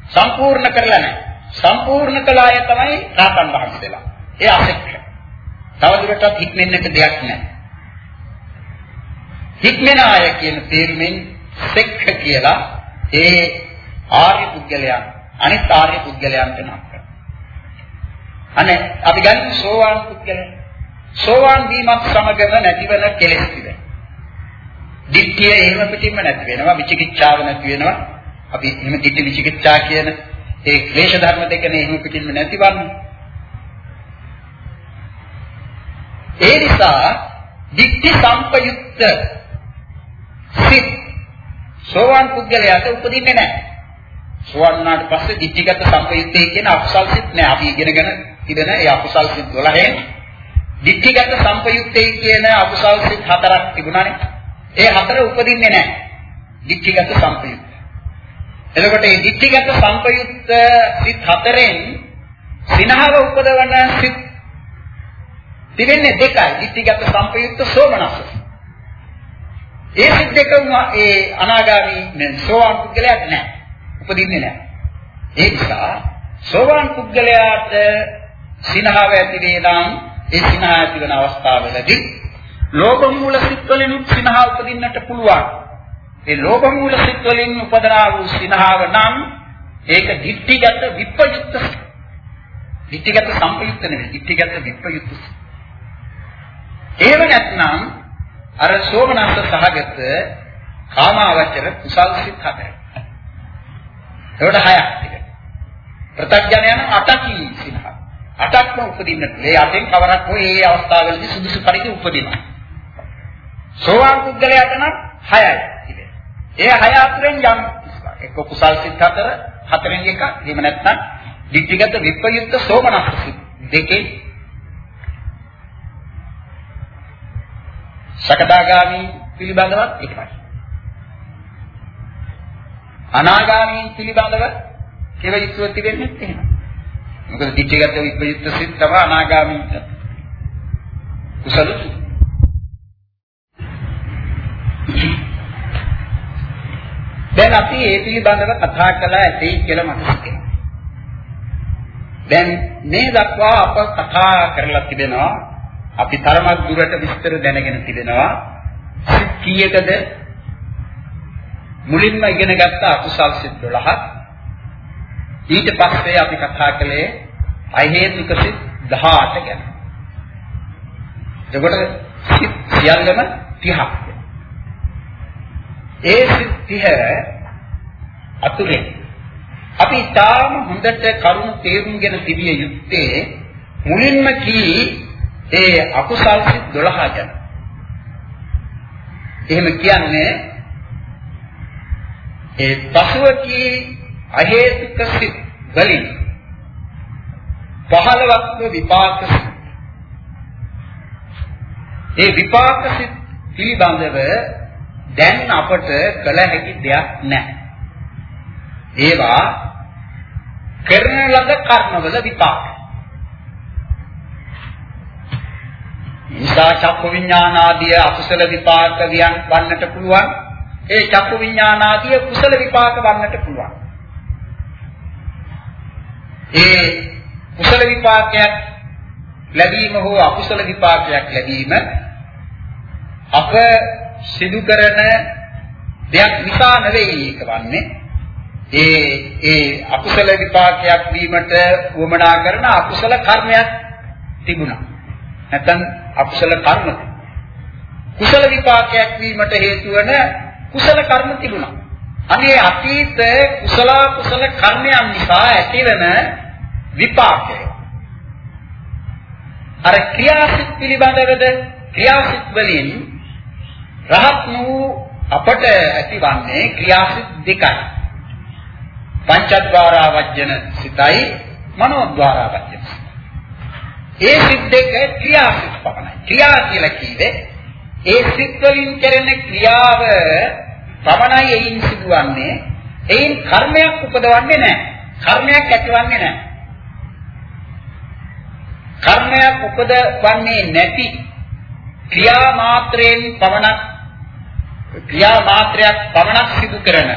සම්පූර්ණ කරලා නැහැ. සම්පූර්ණ කළ අය තමයි රාතන් වහන්සේලා. ඒ අසෙක්ක. තවදුරටත් හික්මෙන්නට දෙයක් නැහැ. හික්මෙන අය කියන තේරුමෙන් සෙක්ක කියලා ඒ ආර්ය පුද්ගලයන් අනිත් ආර්ය පුද්ගලයන්ට නම් කරනවා. අනේ අපි ගන්න සෝවාන් පුද්ගලයන්. සෝවාන් වීමත් සමගම නැතිවන කෙලෙස් තිබෙනවා. දිට්ඨිය එහෙම පිටින්ම නැති වෙනවා. විචිකිච්ඡාව නැති වෙනවා. අපි එහෙම දිට්ඨි විචිකිච්ඡා කියන ඒ ක්ලේශ ධර්ම දෙකනේ එහෙම පිටින්ම නැතිවන්නේ. ඒ නිසා දික්ටි සම්පයුක්ත සිත් සෝවාන් පුද්ගලයාට උපදින්නේ නැහැ. සෝවාන් වුණාට පස්සේ ditthිගත සම්පයුත්තේ කියන අකුසල් සිත් නැහැ. අපි ඉගෙනගෙන ඉඳන ඒ අකුසල් සිත් 12න් ditthිගත සම්පයුත්තේ කියන අකුසල් සිත් හතරක් තිබුණානේ. ඒ හතර උපදින්නේ නැහැ. ditthිගත සම්පයුත්ත. එතකොට මේ ditthිගත සම්පයුත්ත සිත් හතරෙන් සිනහව උපදවන සිත් තිබෙන්නේ දෙකයි. ditthිගත සම්පයුත්ත සෝමනස්ස. ඒ සිත් දෙකම ඒ අනාගාමී සෝවාන් පුද්ගලයාට නැහැ. උපදින්නේ නැහැ. ඒ නිසා සෝවාන් පුද්ගලයාට සිනහව ඇති වේනම් ඒ සිනහ ඇති වෙන අවස්ථාවලදී ලෝභ මූල සිත් වලින් සිනහ උපදින්නට පුළුවන්. ඒ ලෝභ මූල සිත් වලින් උපදනා වූ සිනහව නම් ඒක ditthිගත විප්‍රයුක්ත ditthිගත සම්පයුක්ත නෙවෙයි ditthිගත විප්‍රයුක්ත. ඒව නැත්නම් අර සෝමනස්ස සහගත කාමාවචර කුසල් සිත් හතරයි. ඒකට හයක් ටික. ප්‍රත්‍යඥයන අටකින් සිනහ. අටක්ම උපදින්නට. ඒ අටෙන් කවරක් හෝ ඒ අවස්ථාවලදී සුදුසු පරිදි උපදිනවා. සෝවාන් පුද්ගලයාට නම් හයයි ඉතින්. ඒ හය අතරින් යම් එක්ක කුසල් සිත් හතර හතරෙන් එකක්. එහෙම නැත්නම් ditthිගත විප්‍රයුක්ත සෝමනස්ස සිත් දෙකේ සකදාගාමි පිළිබඳවත් එකයි. අනාගාමි පිළිබඳව කෙව යුක්තව තිබෙන්නේ එහෙම. මොකද ditthිගත විප්‍රයුක්ත සිත් තමයි අනාගාමීට. කුසල දැන් අපි ඒ පිළිබඳව කතා කළා ඇති කියලා මට හිතෙනවා. දැන් මේ දක්වා අප කතා කරලා තිබෙනවා අපි තරමක් දුරට විස්තර දැනගෙන තිබෙනවා කීයකද මුලින්ම ඉගෙන ගත්ත අකුසල් සිත් 12ක් ඊට පස්සේ අපි කතා කළේ අහේතුක සිත් 18 ගැන. එතකොට සිත් සියල්ලම 30ක්. ඒ සිත් 30 අතුරෙන් අපි තාම හොඳට කරුණු තේරුම්ගෙන තිබිය යුත්තේ මුලින්ම කී ඒ අකුසල් සිත් 12 ගැන. එහෙම කියන්නේ ඒ පසුව කී අහේතුක සිත් වලින් පහළවක්ව විපාක සිත්. ඒ විපාක සිත් පිළිබඳව දැන් අපට කළ හැකි දෙයක් නැහැ. ඒවා කරන ලද කර්මවල විපාක. නිසා චක්කු විඥානාදී අකුසල විපාක වියන් වන්නට පුළුවන්. ඒ චක්කු විඥානාදී කුසල විපාක වන්නට පුළුවන්. ඒ කුසල විපාකයක් ලැබීම හෝ අකුසල විපාකයක් ලැබීම අප සිදු කරන දෙයක් නිසා නෙවෙයි ඒක වන්නේ ඒ ඒ අකුසල විපාකයක් වීමට වමනා කරන අකුසල කර්මයක් තිබුණා නැත්නම් අකුසල කර්ම කුසල විපාකයක් වීමට හේතු වන කුසල කර්ම තිබුණා අනේ අතීත කුසල කුසල කර්මයන් නිසා ඇතිවන විපාකය. අර ක්‍රියාසිත පිළිබඳවද ක්‍රියාසිත වලින් රහත් වූ අපට ඇතිවන්නේ ක්‍රියාසිත දෙකයි. පංචද්වාරා වජ්ජන සිතයි මනෝද්වාරා වජ්ජන සිතයි. ඒ සිත් දෙක ක්‍රියාසිත පමණයි. ක්‍රියා කියලා කිව්වේ ඒ සිත් වලින් කෙරෙන ක්‍රියාව පමණයි එයින් සිදුවන්නේ. එයින් කර්මයක් උපදවන්නේ නැහැ. කර්මයක් ඇතිවන්නේ නැහැ. කර්මයක් උපදවන්නේ නැති ක්‍රියා මාත්‍රයෙන් පමණක් ක්‍රියා මාත්‍රයක් පමණක් සිදු කරන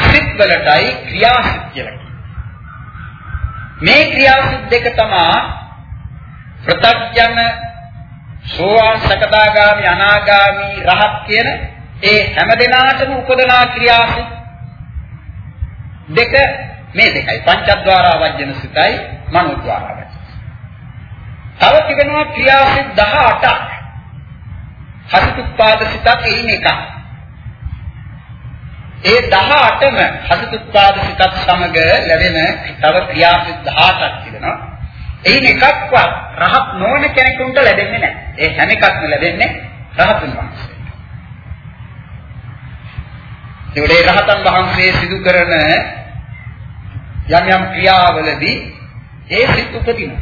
සිත් වලටයි ක්‍රියා සිත් කියලා මේ ක්‍රියා සිත් දෙක තමයි ප්‍රත්‍යඥ සෝවාන් සකදාගාමි අනාගාමි රහත් කියන ඒ හැම දිනාටම උපදනා ක්‍රියා සිත් දෙක මේ දෙකයි පංචද්වාරා වජ්ජන සිතයි මනෝද්වාරා තව තිබෙනවා ක්‍රියාසිත 18ක්. හසිතුත්පාද සිතක් එයින් එකක්. ඒ 18ම හසිතුත්පාද සිතත් සමග ලැබෙන තව ක්‍රියාසිත 18ක් තිබෙනවා. එයින් එකක්වත් රහත් නොවන කෙනෙකුට ලැබෙන්නේ නැහැ. ඒ හැම එකක්ම ලැබෙන්නේ රහතුන් වහන්සේට. ඒකේ රහතන් වහන්සේ සිදු කරන යම් යම් ක්‍රියාවලදී ඒ සිත් උපදිනවා.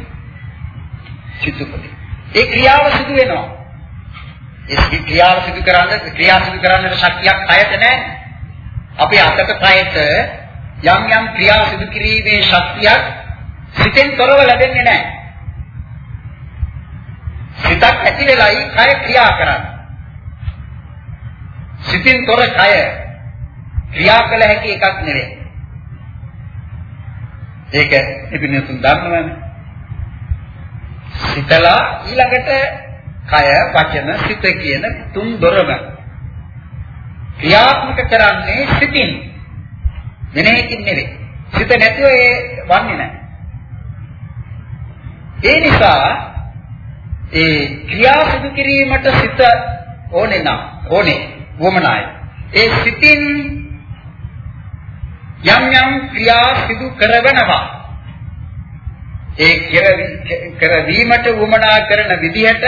සිත් උපදින. ඒ ක්‍රියාව සිදු වෙනවා. ඒ ක්‍රියාව සිදු කරන්න ක්‍රියා සිදු කරන්නට ශක්තියක් අයට නැහැ. අපේ අතට කයට යම් යම් ක්‍රියා සිදු කිරීමේ ශක්තියක් සිතෙන් තොරව ලැබෙන්නේ නැහැ. සිතක් ඇති වෙලයි කය ක්‍රියා කරන්නේ. සිතින් තොර කය ක්‍රියා කළ හැකි එකක් නෙවෙයි. ඒක ඉතින් දන්නවනේ. සිතලා ඊළඟට කය වචන සිත කියන තුන් දොරම ක්‍රියාත්මක කරන්නේ සිතින්. වෙන එකකින් නෙවෙයි. සිත නැතුව ඒ වන්නේ නැහැ. ඒ නිසා ඒ ක්‍රියා සිදු කිරීමට සිත ඕනේ නම් ඕනේ වමනාය. ඒ සිතින් යම් යම් ක්‍රියා සිදු කරවනවා. ඒ කරවීමට වමනා කරන විදිහට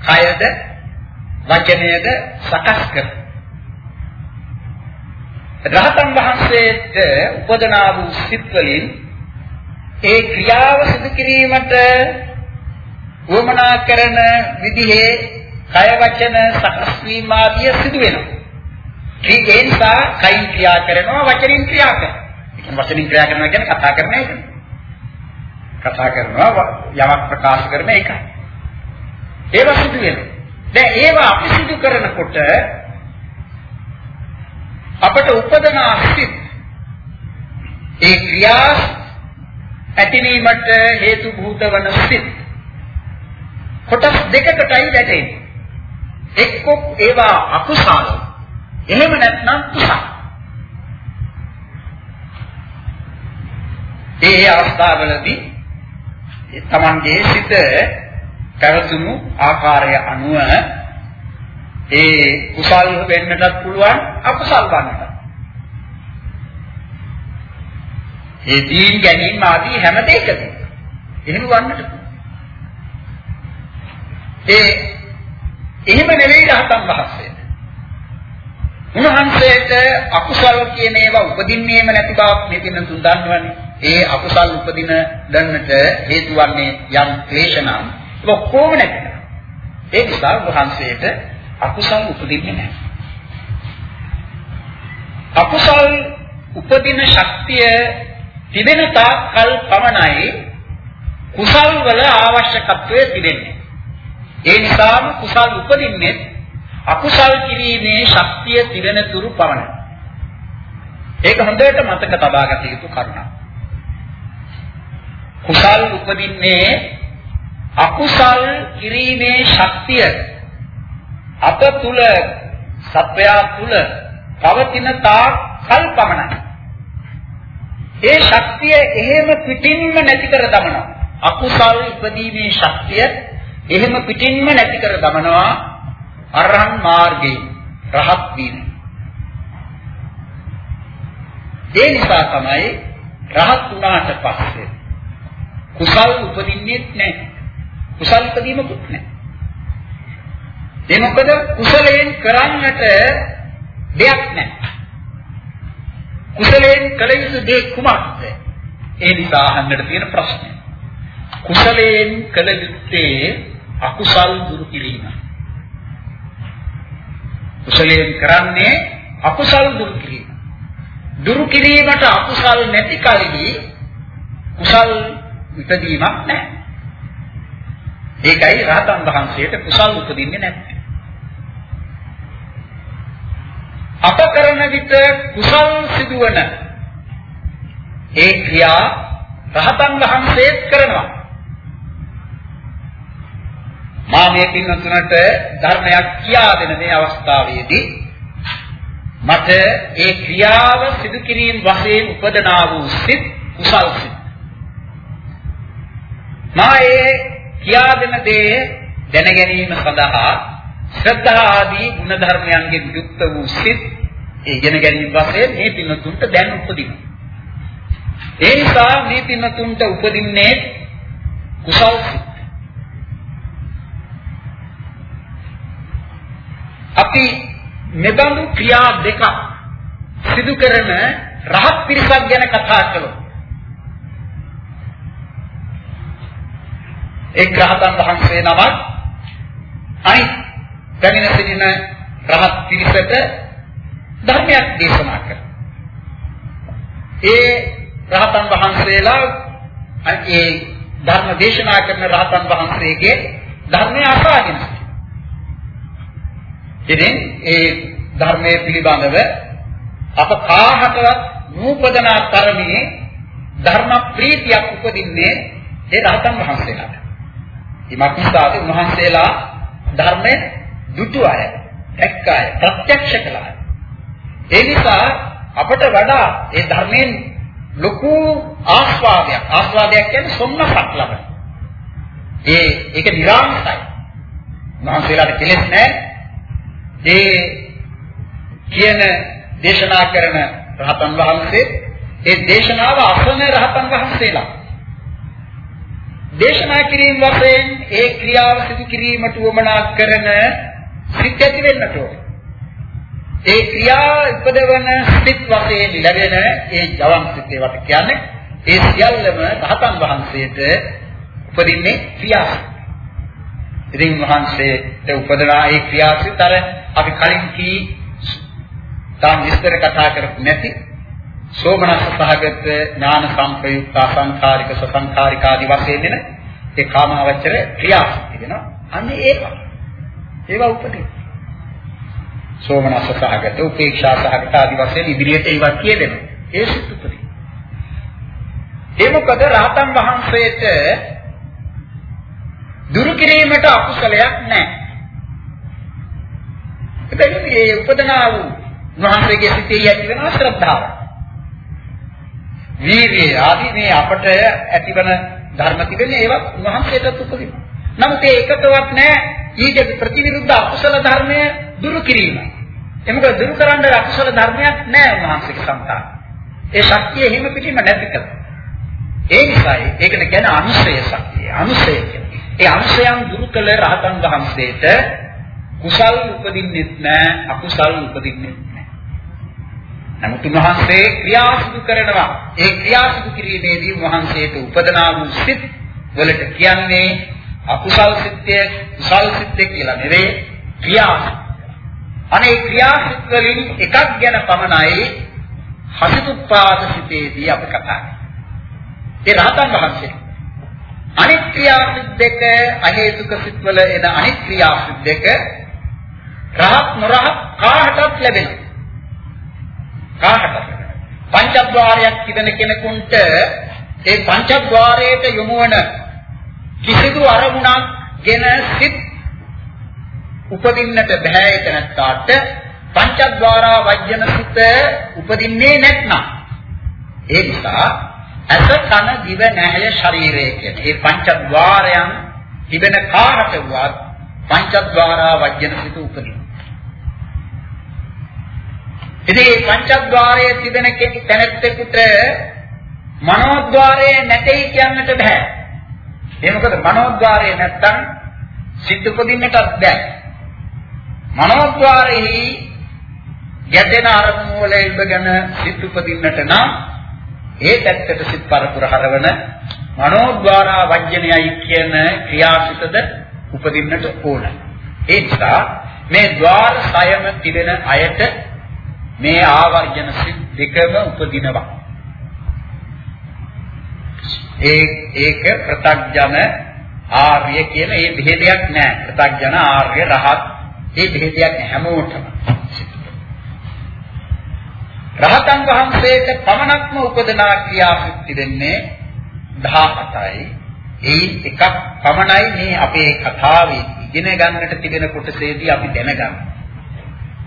කයද වචනයද සකස් කර. රහතන් වහන්සේට උපදනා වූ සිත් වලින් ඒ ක්‍රියාව සිදු කිරීමට වමනා කරන විදිහේ කය වචන සකස් වීම ආදිය සිදු වෙනවා. ඒ නිසා කයින් ක්‍රියා කරනවා වචනින් ක්‍රියා කරනවා. ඒ කියන්නේ වචනින් ක්‍රියා කරනවා කියන්නේ කතා කරන එක. කතා කරනවා යමක් ප්‍රකාශ කරන එකයි. ඒවා සිදු වෙනවා. දැන් ඒවා අපි සිදු කරනකොට අපට උපදනා සිත් ඒ ක්‍රියා ඇතිවීමට හේතු භූත වන සිත් කොටස් දෙකකටයි වැටෙන්නේ. එක්ක ඒවා අකුසල. එහෙම නැත්නම් කුසල. ඒ අවස්ථාවලදී තමන්ගේ සිත පැවතුණු ආකාරය අනුව ඒ කුසල් වෙන්නටත් පුළුවන් අකුසල් වන්නට. ඒ දීන් ගැනීම ආදී හැම දෙයකම එහෙම වන්නට ඒ එහෙම නෙවෙයි රහතන් වහන්සේ. උන්වහන්සේට අකුසල් කියන ඒවා උපදින්නේම නැති බවක් මේ පින්න තුන් දන්නවනේ. ඒ අකුසල් උපදින දන්නට හේතු වන්නේ යම් ක්ලේශනම් ඔක්කොම නැති. ඒ නිසා උන්වහන්සේට අකුසල් උපදින්නේ නැහැ. අකුසල් උපදින ශක්තිය තිබෙන තාක් කල් පමණයි කුසල් වල අවශ්‍යකත්වය තිබෙන්නේ. ඒ නිසාම කුසල් උපදින්නේ අකුසල් කිරීමේ ශක්තිය තිබෙන තුරු පමණයි. ඒක හොඳට මතක තබා ගත යුතු කරුණක්. කුසල් උපදින්නේ අකුසල් කිරීමේ ශක්තිය අප තුල සත්වයා තුල පවතින තාක් කල් පමණයි. ඒ ශක්තිය එහෙම පිටින්ම නැති කර දමනවා. අකුසල් ඉපදීමේ ශක්තිය එහෙම පිටින්ම නැති කර දමනවා අරහන් මාර්ගයේ රහත් වීම. ඒ නිසා තමයි රහත් වුණාට පස්සේ කුසල් උපදින්නේ නැහැ. කුසල් උපදීමකුත් නැහැ. ඒ මොකද කුසලයෙන් කරන්නට දෙයක් නැහැ. කුසලයෙන් කළ යුතු දේ කුමක්ද? ඒ නිසා අහන්නට තියෙන ප්‍රශ්නය. කුසලයෙන් කළ යුත්තේ අකුසල් දුරු කිරීම. කුසලයෙන් කරන්නේ අකුසල් දුරු කිරීම. දුරු කිරීමට අකුසල් නැති කලදී කුසල් ඉපදීමක් නැහැ. ඒකයි රහතන් වහන්සේට කුසල් උපදින්නේ නැත්තේ. අප කරන විට කුසල් සිදුවන ඒ ක්‍රියා රහතන් වහන්සේත් කරනවා. මා මේ පින්වතුන්ට ධර්මයක් කියා දෙන මේ අවස්ථාවේදී මට ඒ ක්‍රියාව සිදු කිරීම වශයෙන් උපදනා වූ සිත් කුසල් සිත්. මා ඒ කියා දෙන දේ දැන ගැනීම සඳහා ශ්‍රද්ධා ආදී ගුණ ධර්මයන්ගෙන් යුක්ත වූ සිත් ඒ ඉගෙන ගැනීම වශයෙන් මේ පින්තුන්ට දැන් උපදිනවා. ඒ නිසා මේ පින්තුන්ට උපදින්නේ කුසල් සිත්. අපි මෙබඳු ක්‍රියා දෙකක් සිදු කරන රහත් පිරිසක් ගැන කතා කළොත් එක් රහතන් වහන්සේ නමක් අනිත් පැමිණ සිටින රහත් පිරිසට ධර්මයක් දේශනා කළා. ඒ රහතන් වහන්සේලා ඒ ධර්ම දේශනා කරන රහතන් වහන්සේගේ ධර්මය අසාගෙන ඉතින් ඒ ධර්මයේ පිළිබඳව අප කාහටවත් නූපදනා තරමේ ධර්ම ප්‍රීතියක් උපදින්නේ ඒ රහතන් වහන්සේලාට. ඉමත් නිසාද උන්වහන්සේලා ධර්මයේ දුටු අය, එක්ක අය, ප්‍රත්‍යක්ෂ කළා. ඒ නිසා අපට වඩා ඒ ධර්මයෙන් ලොකු ආස්වාදයක් ආස්වාදයක් කියන්නේ සොම්නසක් ලබන. ඒ ඒක නිරාමිසයි. මහන්සියලාට කෙලෙස් නැහැ. ඒ කියන දේශනා කරන රහතන් වහන්සේ ඒ දේශනාව අසන රහතන් වහන්සේලා. දේශනා කිරීම වශයෙන් ඒ ක්‍රියාව සිදු කිරීමට උවමනා කරන සිත් ඇති වෙන්නට ඕනේ. ඒ ක්‍රියා ඉපදවන සිත් වශයෙන් ලැබෙන ඒ ජවන් සිත් ඒවට කියන්නේ ඒ සියල්ලම රහතන් වහන්සේට උපදින්නේ ක්‍රියාසිත. ඉතින් වහන්සේට උපදනා ඒ ක්‍රියාසිත අර අපි කලින් කී තාම විස්තර කතා කරපු නැති සෝමනස්ස සහගත ඥාන සංප්‍රයුක්ත අසංකාරික සසංකාරික ආදී වශයෙන් දෙන ඒ කාමාවචර ක්‍රියාසිත වෙනවා. අන්න ඒවා. ඒවා උපදින. සෝමනස්ස සහගත උපේක්ෂා සහගත ආදී වශයෙන් ඉදිරියට ඒවා කියදෙනවා. ඒ සිත් උපදින. ඒ මොකද රහතන් වහන්සේට දුරු කිරීමට අකුසලයක් නැහැ. එබැවින් මේ උපදනා වූ වහන්සේගේ සිතේ ඇති වෙන ශ්‍රද්ධාව. වීර්යය ආදී මේ අපට ඇතිවන ධර්ම තිබෙන්නේ ඒවත් වහන්සේටත් උපදිනවා. නමුත් ඒ එකතවත් නැහැ ඊට ප්‍රතිවිරුද්ධ අකුසල ධර්මය දුරු කිරීම. එමුක දුරු කරන්න අකුසල ධර්මයක් නැහැ වහන්සේගේ సంతාන. ඒ ශක්තිය හිම පිටින්ම නැති කරනවා. ඒ නිසායි ඒකට කියන්නේ අනුශය ශක්තිය. අනුශය කියන්නේ. ඒ අනුශයන් දුරු කළ රහතන් වහන්සේට කුසල් උපදින්නෙත් නැහැ අකුසල් උපදින්නෙත් නමුත් උන්වහන්සේ ක්‍රියා සිදු කරනවා. ඒ ක්‍රියා සිදු කිරීමේදී උන්වහන්සේට උපදනා වූ සිත් වලට කියන්නේ අකුසල් සිත්ය, කුසල් සිත්ය කියලා නෙවෙයි ක්‍රියා. අනේ ක්‍රියා සිත් වලින් එකක් ගැන පමණයි හසිතුප්පාද සිතේදී අපි කතා කරන්නේ. ඒ රහතන් වහන්සේ අනිත් ක්‍රියා සිත් දෙක අහේතුක සිත්වල එන අනිත් ක්‍රියා සිත් දෙක රහත් නොරහත් කාටත් ලැබෙනවා. කාටද? පංචද්වාරයක් තිබෙන කෙනෙකුට ඒ පංචද්වාරයට යොමු වන කිසිදු අරමුණක් ගෙන සිත් උපදින්නට බෑ ඒක නැත්තාට පංචද්වාරා වජ්ජන සිත උපදින්නේ නැත්නම් ඒ නිසා ඇස කන දිව නැහැය ශරීරය කියන මේ පංචද්වාරයන් තිබෙන කාටවත් පංචද්වාරා වජ්ජන සිත උපදිනවා ඉතින් මේ පංචද්වාරයේ තිබෙන තැනැත්තෙකුට මනෝද්වාරයේ නැtei කියන්නට බෑ. ඒ මොකද මනෝද්වාරයේ නැත්තම් සිත් උපදින්නටත් බෑ. මනෝද්වාරෙහි ගැටෙන අරමුණු වල ඉඳගෙන සිත් උපදින්නට නම් ඒ පැත්තට සිත් පරපුර හරවන මනෝද්වාරා වජ්ජනයයි කියන ක්‍රියාසිතද උපදින්නට ඕන. ඒ නිසා මේ ద్వාර සයම තිබෙන අයට මේ ආවර්ජන සිත් දෙකම උපදිනවා. ඒ ඒක ප්‍රත්‍යඥ ආර්ය කියන ඒ බෙහෙදයක් නැහැ. ප්‍රත්‍යඥ ආර්ය රහත් ඒ බෙහෙදයක් හැමෝටම. රහතන් වහන්සේට පමණක්ම උපදනා ක්‍රියාසිත දෙන්නේ 17යි. ඒ එකක් පමණයි මේ අපේ කතාවේ ඉගෙන ගන්නට තිබෙන කොටසේදී අපි දැනගන්න.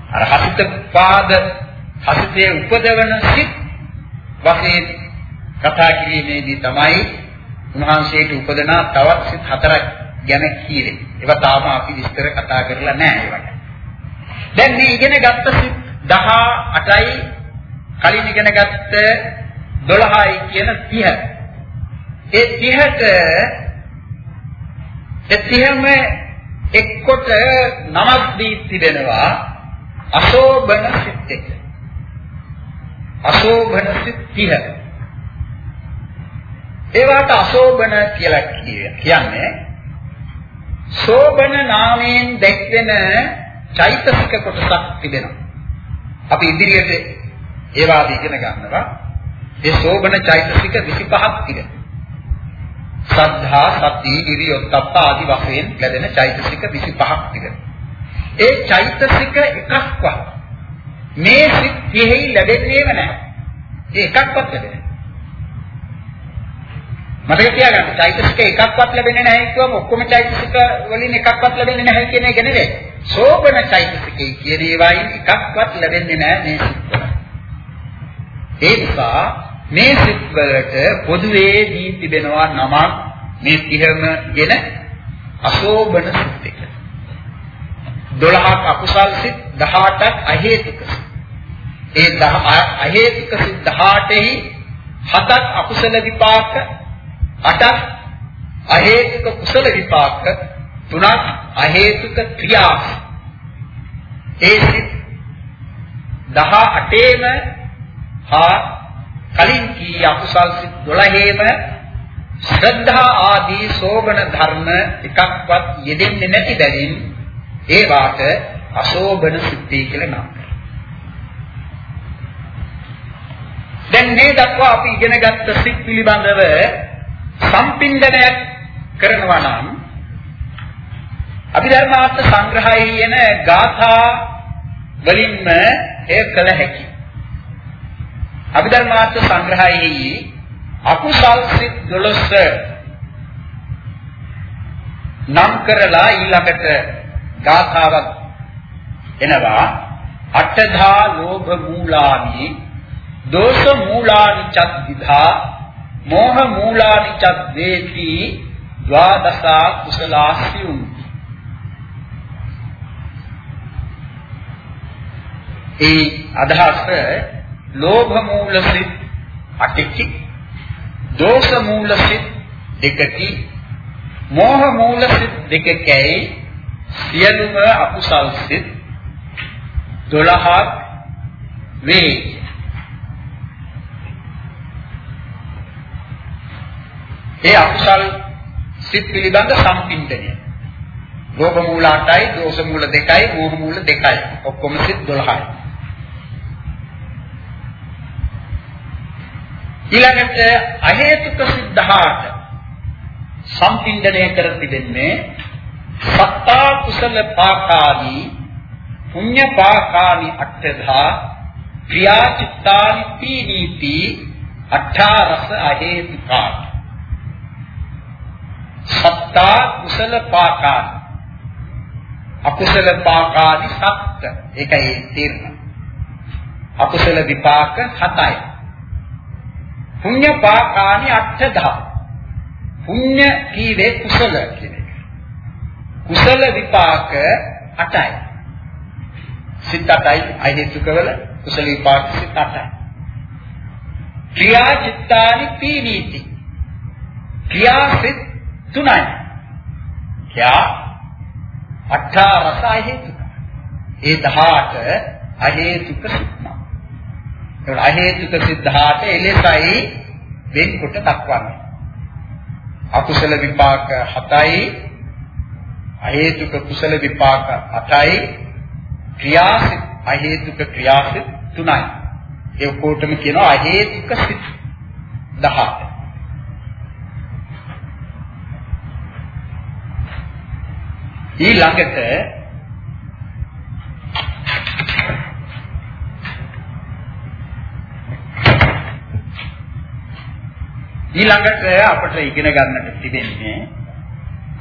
අර හසිත පාද හසිතේ උපදවන සිත් වශයෙන් කතා කිරීමේදී තමයි උන්වහන්සේට උපදනා තවත් සිත් හතරක් ගැන කීවේ. ඒවා තාම අපි විස්තර කතා කරලා නැහැ ඒවට. දැන් මේ ඉගෙන ගත්ත සිත් 18යි කලින් ඉගෙන ගත්ත 12යි කියන 30. ඒ 30ට ඒ 30ම එක්කොට නමක් දී තිබෙනවා අශෝබන සිත් එක. අශෝභන සිත් 30. ඒවට අශෝභන කියලා කියන්නේ සෝබන නාමයෙන් දැක්වෙන චෛතසික කොටසක් තිබෙනවා. අපි ඉදිරියට ඒවා ඉගෙන ගන්නවා. ඒ සෝබන චෛතසික 25ක් තිබෙනවා. සද්ධා, සති, විරි, ඔත්තප්ප ආදී වශයෙන් ලැබෙන චෛතසික 25ක් තිබෙනවා. ඒ චෛතසික එකක්වත් මේ සිත් 30 ලැබෙන්නේම නැහැ. ඒ එකක්වත් ලැබෙන්නේ මතක තියාගන්න චෛතසික එකක්වත් ලැබෙන්නේ නැහැ කියවම ඔක්කොම චෛතසික වලින් එකක්වත් ලැබෙන්නේ නැහැ කියන එක නෙවෙයි. සෝබන චෛතසිකේ කියන ඒවායින් එකක්වත් ලැබෙන්නේ නැහැ මේ සිත්වල. ඒ නිසා මේ සිත්වලට පොදුවේ දී තිබෙනවා නමක් මේ 30ම ගෙන අශෝබන සිත් එක. 12ක් අකුසල් සිත් 18ක් අහේතුක. ඒ 10 අහේතුක සිත් 18ෙහි හතක් අකුසල විපාක අටක් අහේතුක කුසල විපාක තුනක් අහේතුක ක්‍රියා. ඒ සිත් 18ේම හා කලින් කී අකුසල් සිත් 12ේම ශ්‍රද්ධා ආදී සෝබන ධර්ම එකක්වත් යෙදෙන්නේ නැති බැවින් ඒ වාට අශෝබන සිත්තේ කියලා නම්. දැන් මේ දක්වා අපි ඉගෙන ගත්ත සිත් පිළිබඳව සම්පින්දනයක් කරනවා නම් අභිධර්මාර්ථ සංග්‍රහයේ කියන ගාථා වලින්ම එය කළ හැකියි. අභිධර්මාර්ථ සංග්‍රහයේ අකුසල් සිත් 12 නම් කරලා ඊළඟට ගාථාවක් එනවා අටධා ලෝභ මූලානි දෝෂ මූලානි චත් විධා මෝහ මූලානි චද්දේති ද්වාදසා කුසලාස්යුම් ඒ අදහස ලෝභ මූල සිත් අටකි දෝෂ මූල සිත් දෙකකි මෝහ මූල සිත් දෙකකයි සියලුම අකුසල් සිත් 12ක් වේ. ඒ අකුසල් සිත් පිළිබඳ සම්පින්දනය. ලෝභ මූල 8යි, දෝෂ මූල 2යි, මෝහ මූල 2යි. ඔක්කොම සිත් 12යි. ඊළඟට අහේතුක සිද්ධාට සම්පින්දනය කර තිබෙන්නේ සත්තා කුසල පාකාදී පුඤ්ඤ පාකානි අට්ඨධා ක්‍රියා චිත්තානි පීනීති අට්ඨාරස අහේතුකාට සත්තා කුසල පාකාන අකුසල පාකාදි සත්ත. ඒකයි තේරුම අකුසල විපාක 7යි පුඤ්ඤ පාකානි අට්ඨදා පුඤ්ඤ කීවේ කුසල කියන එක. කුසල විපාක 8යි සිත් 8යි අහේතුකවල කුසල විපාක සිත් 8යි ක්‍රියා චිත්තානි පීනීති. ක්‍රියා සිත් තුනයි. ක්‍යා අට්ඨා රස හේතුක. ඒ 18 අහේතුක සිද්ධා. ඒ අහේතුක සිද්ධාට එලෙසයි වෙන්කොට දක්වන්නේ. අකුසල විපාක 7යි අහේතුක කුසල විපාක 8යි ක්‍රියාසිත අහේතුක ක්‍රියාසිත 3යි. ඒ ඔක්කොටම කියනවා අහේතුක සිත් 18. ඊළඟට ඊළඟට අපට ඉගෙන ගන්නට තිබෙන්නේ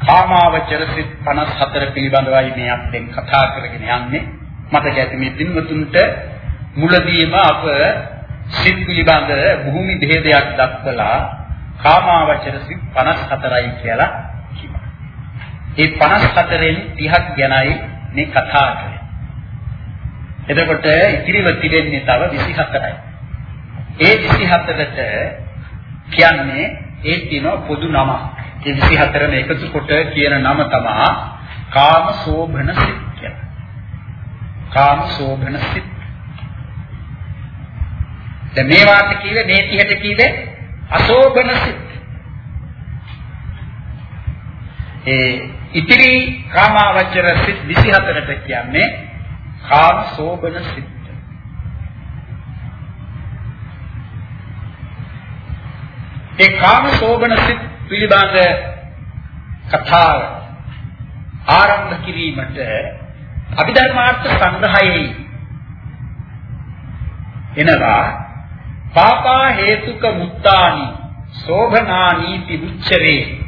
කාමාවචර සිත් 54 පිළිබඳවයි මේ අපෙන් කතා කරගෙන යන්නේ. මතක ඇති මේ පින්වතුන්ට මුලදීම අප සිත් පිළිබඳ භූමි භේදයක් දක්වලා කාමාවචර සිත් 54යි කියලා ඒ 54න් 30ක් ගැනයි මේ කතා කරන්නේ. එතකොට ඉතිරිව තිබෙන්නේ තව 24යි. ඒ 24ට කියන්නේ ඒ තියෙන පොදු නම. ඒ 24ම එකතු කොට කියන නම තමයි කාම සෝභන සිත් කියලා. කාම සෝභන සිත්. දැන් මේවාට කිව්වේ මේ 30ට කිව්වේ අශෝභන සිත්. ඒ ඉතිරි කාමාවචර සිත් 24ට කියන්නේ කාම සෝබන සිත්. ඒ කාම සෝබන සිත් පිළිබඳ කතාව ආරම්භ කිරීමට අභිධර්මාර්ථ සංග්‍රහයේ එනවා පාපා හේතුක මුත්තානි සෝභනානි තිබුච්චරේ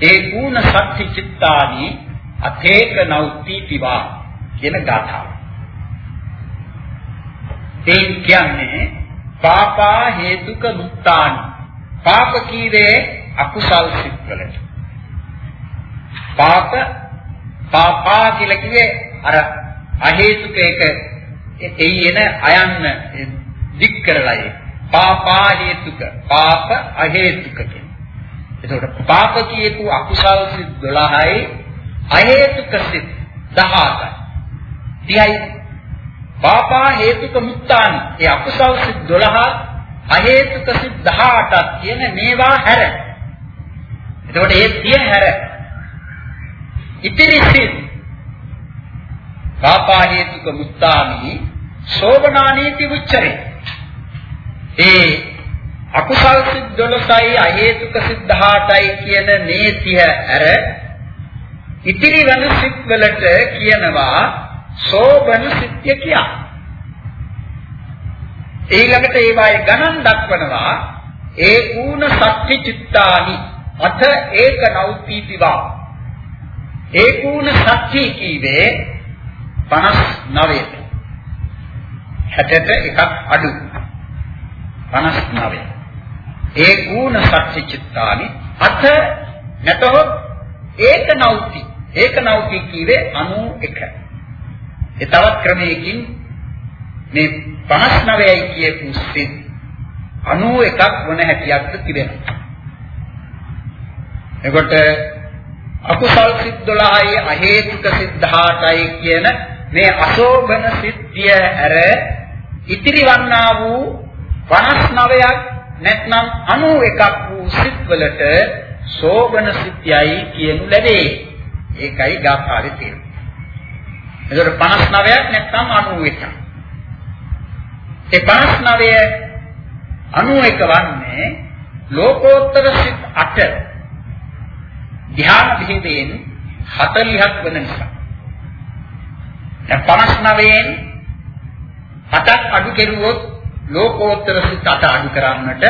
ඒ කූණ සත්‍ති චිත්තානි අතේක නෞති තිවා කියන ගාථාව. ඒ කියන්නේ පාපා හේතුක මුත්තානි පාප කීවේ අකුසල් සිත් වලට. පාප පාපා කියලා කිව්වේ අර අහේතුක එක එයි එන අයන්න දික් කරලා ඒ පාපා හේතුක පාප අහේතුක කියන. එතකොට පාප කියපු අකුසල් සිත් 12යි අහේතුක සිත් 18යි. 30යි. පාපා හේතුක මුත්තාන් ඒ අකුසල් සිත් 12 අහේතුක සිත් 18ක් කියන මේවා හැර. එතකොට ඒ 30 හැර ඉතිරි සිත් පාපා හේතුක මුත්තානි සෝබනානීති උච්චරේ. ඒ අකුසල් සිත් 12යි අහේතුක සිත් 18යි කියන මේ 30 ඇර ඉතිරි වෙන සිත් වලට කියනවා සෝබන සිත්ය කියා. ඊළඟට ඒවායේ ගණන් දක්වනවා ඒ ඌන සත්‍ති චිත්තානි. අත ඒක නෞපීතිවා. ඒ ඌන සත්‍ති කීවේ 59ට 60ට එකක් අඩු. 59 ඒ ඌන සත්‍ති චිත්තානි අත නැතහොත් ඒක නෞති ඒක නෞති කීවේ 91 ඒ තවත් ක්‍රමයකින් මේ 59යි කියපු සිත් 91ක් වන හැටියක්ද තිබෙනවා. එකොට අකුසල් සිත් 12යි අහේතුක සිත් 18යි කියන මේ අශෝභන සිත්ය ඇර ඉතිරි වන්නා වූ 59ක් නැත්නම් 91ක් වූ සිත් වලට සෝබන සිත්යයි කියනු ලැබේ. ඒකයි ගාථාවේ තියෙන්නේ. එතකොට 59ක් නැත්නම් 91ක්. ඒ 59 91 වන්නේ ලෝකෝත්තර සිත් 8 ධ්‍යාන විහිදෙන් 40ක් වෙන නිසා. දැන් 59න් 7ක් අඩු කෙරුවොත් ලෝකෝත්තර සිත් 8 අඩු කරන්නට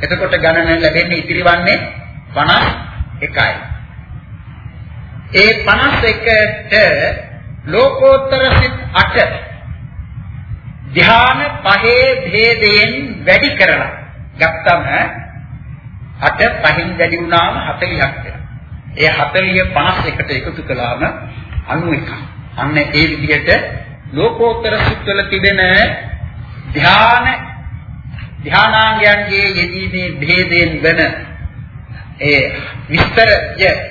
එතකොට ගණන ලැබෙන්නේ ඉතිරි වන්නේ 51යි. ඒ 51ට ලෝකෝත්තර සිත් 8 ධ්‍යාන පහේ භේදයෙන් වැඩි කරලා ගත්තම අට පහින් වැඩි වුණාම 40ක් වෙනවා. ඒ 40 51ට එකතු කළාම 91ක්. අන්න ඒ විදිහට ලෝකෝත්තර සුත්තල තිබෙන ධ්‍යාන ධානාංගයන්ගේ යෙදීමේ භේදයෙන් වෙන ඒ විස්තරය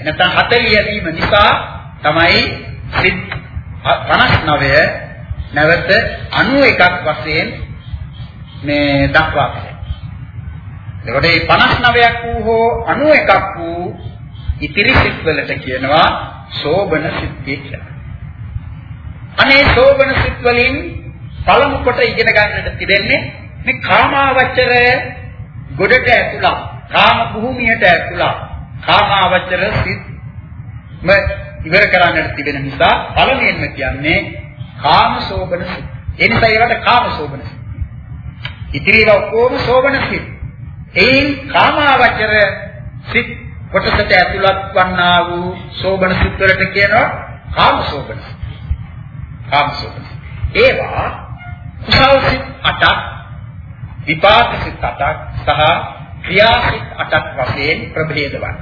නැත්නම් 40 වීම නිසා තමයි සිත් 59 නැවත 91ක් වශයෙන් මේ දක්වා තිබෙනවා. එතකොට මේ 59ක් වූ හෝ 91ක් වූ ඉතිරි සිත් වලට කියනවා සෝබන සිත් කියලා. අනේ සෝබන සිත් වලින් පළමු කොට ඉගෙන ගන්නට තිබෙන්නේ මේ කාමාවචර ගොඩට ඇතුළත් කාම භූමියට ඇතුළත් කාමාවචර සිත් ඉවර කරන්නට තිබෙන නිසා පළමුවෙන්ම කියන්නේ කාමසෝබන සිත්. ඒ නිසා ඒවට කාමසෝබන සිත්. ඉතිරි ඒවා ඔක්කොම සෝබන සිත්. එයින් කාමාවචර සිත් කොටසට ඇතුළත් වන්නා වූ සෝබන සිත් වලට කියනවා කාමසෝබන. කාමසෝබන. ඒවා කුසල් සිත් 8ක් විපාක සිත් 8ක් සහ ක්‍රියා සිත් 8ක් වශයෙන් ප්‍රභේදවත්.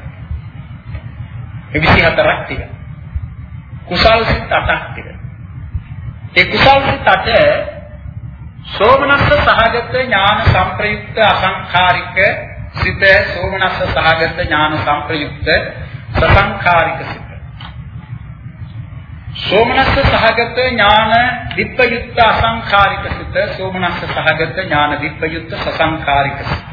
ඒ 24ක් තියෙනවා. කුසල් සිත් 8ක් තියෙනවා. ඒ කුසල් සිතට සෝමනස්ස සහගත ඥාන සංප්‍රයුක්ත අසංඛාරික සිත සෝමනස්ස සහගත ඥාන සංප්‍රයුක්ත සසංඛාරික සිත සෝමනස්ස සහගත ඥාන විප්පයුක්ත අසංඛාරික සිත සෝමනස්ස සහගත ඥාන විප්පයුක්ත සසංඛාරික සිත.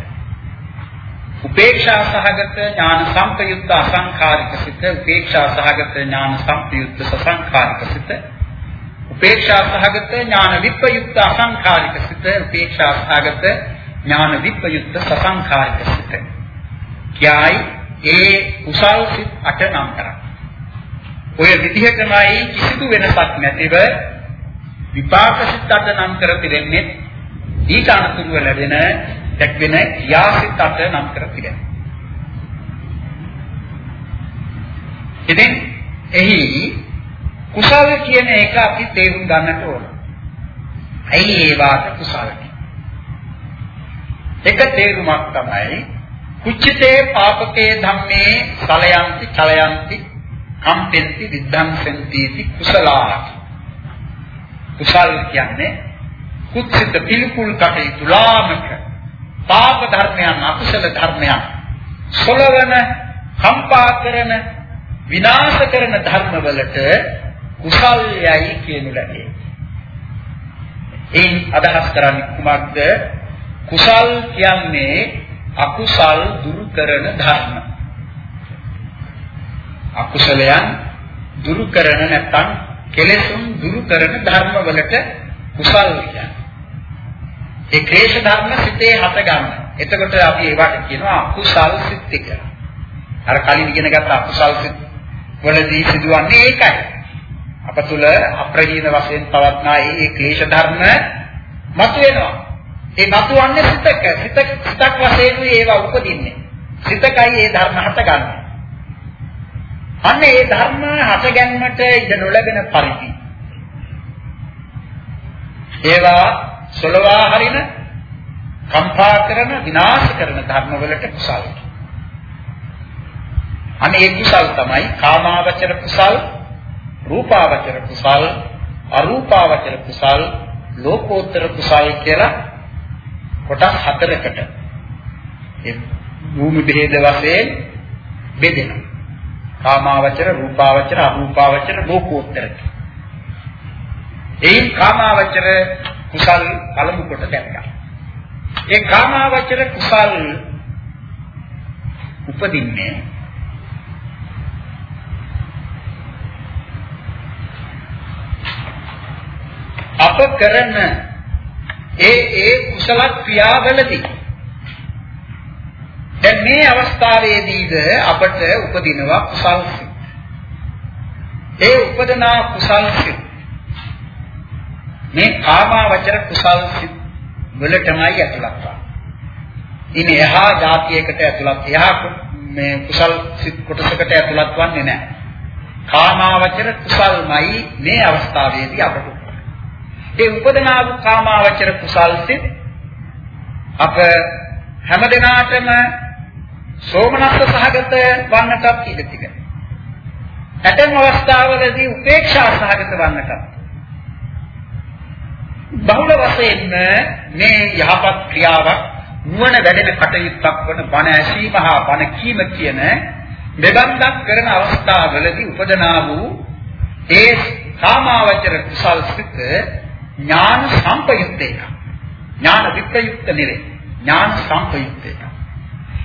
උපේක්ෂා සහගත ඥාන සංපයුක්ත අසංඛාරික සිත උපේක්ෂා සහගත ඥාන සංපයුක්ත සසංඛාරික සිත. උපේක්ෂා සහගත ඥාන විප්පයුක්ත අසංඛාරික සිත උපේක්ෂා සහගත ඥාන විප්පයුක්ත සසංඛාරික සිත. කියයි ඒ කුසල් සිත් අට නම් කරා ඔය විදිහටමයි කිසිදු වෙනසක් නැතිව විපාක සිත් අට නම් කර තිබෙන්නේ ඊට අනුතුරුව ලැබෙන දැක්වෙන ක්‍රියාසිත අට නම් කර තිබෙනවා. ඉතින් එහි කුසල කියන එක අපි තේරුම් ගන්නට ඕන. ඇයි ඒ වාට කුසල එක තේරුමක් තමයි කුච්චිතේ පාපකේ ධම්මේ සලයන්ති චලයන්ති කම්පෙන්ති විද්ධංසෙන්ති කුසලාති කුසල් කියන්නේ කුච්චිත පිළිකුල් කටයුතු ලාමක පාප ධර්මයන් අකුසල ධර්මයන් සොලවන කම්පා කරන විනාශ කරන ධර්මවලට කුසල්යයි කියනු ලැබේ. එයින් අදහස් කරන්නේ කුමක්ද? කුසල් කියන්නේ අකුසල් දුරු කරන ධර්ම. අකුසලයන් දුරු කරන නැත්නම් කෙලෙසුන් දුරු කරන ධර්මවලට කුසල් කියන්නේ. ඒ ක්ලේශ ධර්ම සිතේ හත ගන්න. එතකොට අපි ඒවට කියනවා අකුසල් සිත් කියලා. අර කලින් ඉගෙන ගත්ත අකුසල් සිත් වලදී සිදුවන්නේ ඒකයි. අප තුල අප්‍රහීන වශයෙන් පවත්නා මේ ක්ලේශ ධර්ම මතුවෙනවා. ඒ මතුවන්නේ සිතක. සිත සිතක් වශයෙන් ඒවා උපදින්නේ. සිතකයි ඒ ධර්ම හටගන්නේ. අන්න ඒ ධර්ම හටගැන්මට ඉඩ නොලැබෙන පරිදි ඒවා සොලවා හරින කම්පා කරන විනාශ කරන ධර්මවලට කුසල. අනේ ඒ කුසල් තමයි කාමාවචර කුසල්, රූපාවචර කුසල්, අරූපාවචර කුසල්, ලෝකෝත්තර කුසල් කියලා කොටස් හතරකට ඒ භූමි බෙහෙද වශයෙන් බෙදෙනවා. කාමාවචර, රූපාවචර, අරූපාවචර, ලෝකෝත්තර. එයින් කාමාවචර කුසල් පළමු කොට දැක්කා. ඒ කාමාවචර කුසල් උපදින්නේ අප කරන ඒ ඒ කුසල ක්‍රියාවලදී දැන් මේ අවස්ථාවේදීද අපට උපදිනවා කුසල් සිත්. ඒ උපදනා කුසල් සිත් මේ කාමාවචර කුසල් සිත් වලටමයි ඇතුළත් වන්නේ. ඉන්නේ එහා જાතියකට ඇතුළත් එහා මේ කුසල් සිත් කොටසකට ඇතුළත් වන්නේ නැහැ. කාමාවචර කුසල්මයි මේ අවස්ථාවේදී අපට ඒ උපදනා වූ කාමාවචර කුසල් සිත් අප හැම දිනාටම සෝමනස්ස සහගත වන්නටත් ඉඩ තිබෙනවා. ඇතැම් අවස්ථාවලදී උපේක්ෂා සහගත වන්නටත්. බහුල වශයෙන් මේ යහපත් ක්‍රියාවක් නුවණ වැඩෙන කටයුත්තක් වන බණ ඇසීම හා බණ කීම කියන මෙබන්දක් කරන අවස්ථාවලදී උපදනා වූ ඒ කාමාවචර කුසල් සිත ඥාන සම්පයුක්තේක ඥාන විප්‍රයුක්ත නෙවේ. ඥාන සම්පයුක්තේක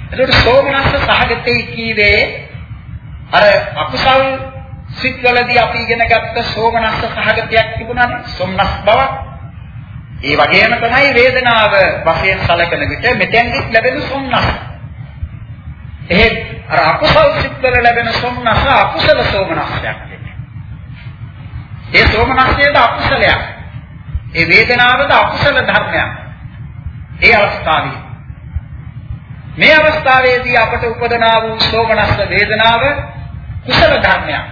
එතකොට සෝමනස්ස සහගතේ කීවේ අර අකුසල් සිත්වලදී අපි ඉගෙන ගත්ත සෝමනස්ස සහගතයක් තිබුණානේ සොම්නස් බවක් ඒ වගේම තමයි වේදනාව වශයෙන් සැලකෙන විට මෙතෙන්දි ලැබෙන සොම්නස. එහෙත් අර අකුසල් සිත්වල ලැබෙන සොම්නස අකුසල සෝමනසයක් වෙන්නේ. ඒ සෝමනසයේද අකුසලයක්. ඒ වේදනාවද අකුසල ධර්මයක්. ඒ අවස්ථාවේ මේ අවස්ථාවේදී අපට උපදනා වූ සෝමනස්ස වේදනාව කුසල ධර්මයක්.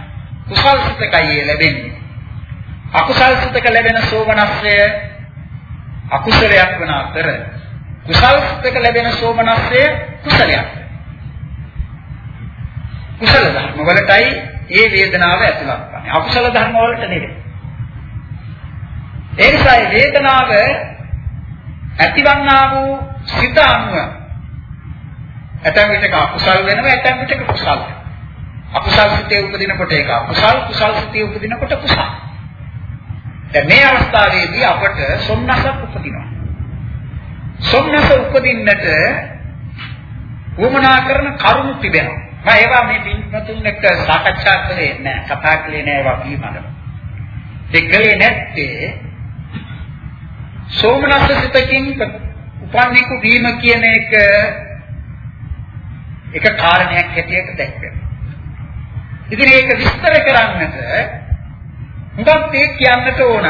කුසල් සිතකයි ලැබෙන්නේ. අකුසල් සිතක ලැබෙන සෝමනස්සය අකුසලයක් වන අතර කුසල් සිතක ලැබෙන සෝමනස්සය කුසලයක්. කුසල ධර්ම වලටයි ඒ වේදනාව ඇතුළත් වෙන්නේ. අකුසල ධර්ම වලට නෙවෙයි. ඒ නිසා වේදනාව ඇතිවන්නා වූ සිත අනුව ඇතැම් විටක අකුසල් වෙනවා ඇතැම් විටක කුසල් වෙනවා. අකුසල් සිතේ උපදිනකොට ඒක අකුසල් කුසල් සිතේ උපදිනකොට කුසල්. දැන් මේ අවස්ථාවේදී අපට සොම්නසක් උපදිනවා. සොම්නස උපදින්නට වමනා කරන කරුණු තිබෙනවා. මම ඒවා මේ පින්වතුන් එක්ක සාකච්ඡා කළේ නැහැ, කතා කළේ නැහැ ඒවා පිළිබඳව. දෙකලේ නැත්තේ සෝමනස්ස සිතකින් උපන්නිකු වීම කියන එක එක කාරණයක් හැටියට දැක්වෙනවා. ඉතින් ඒක විස්තර කරන්නට හුඟක් තේ කියන්නට ඕන.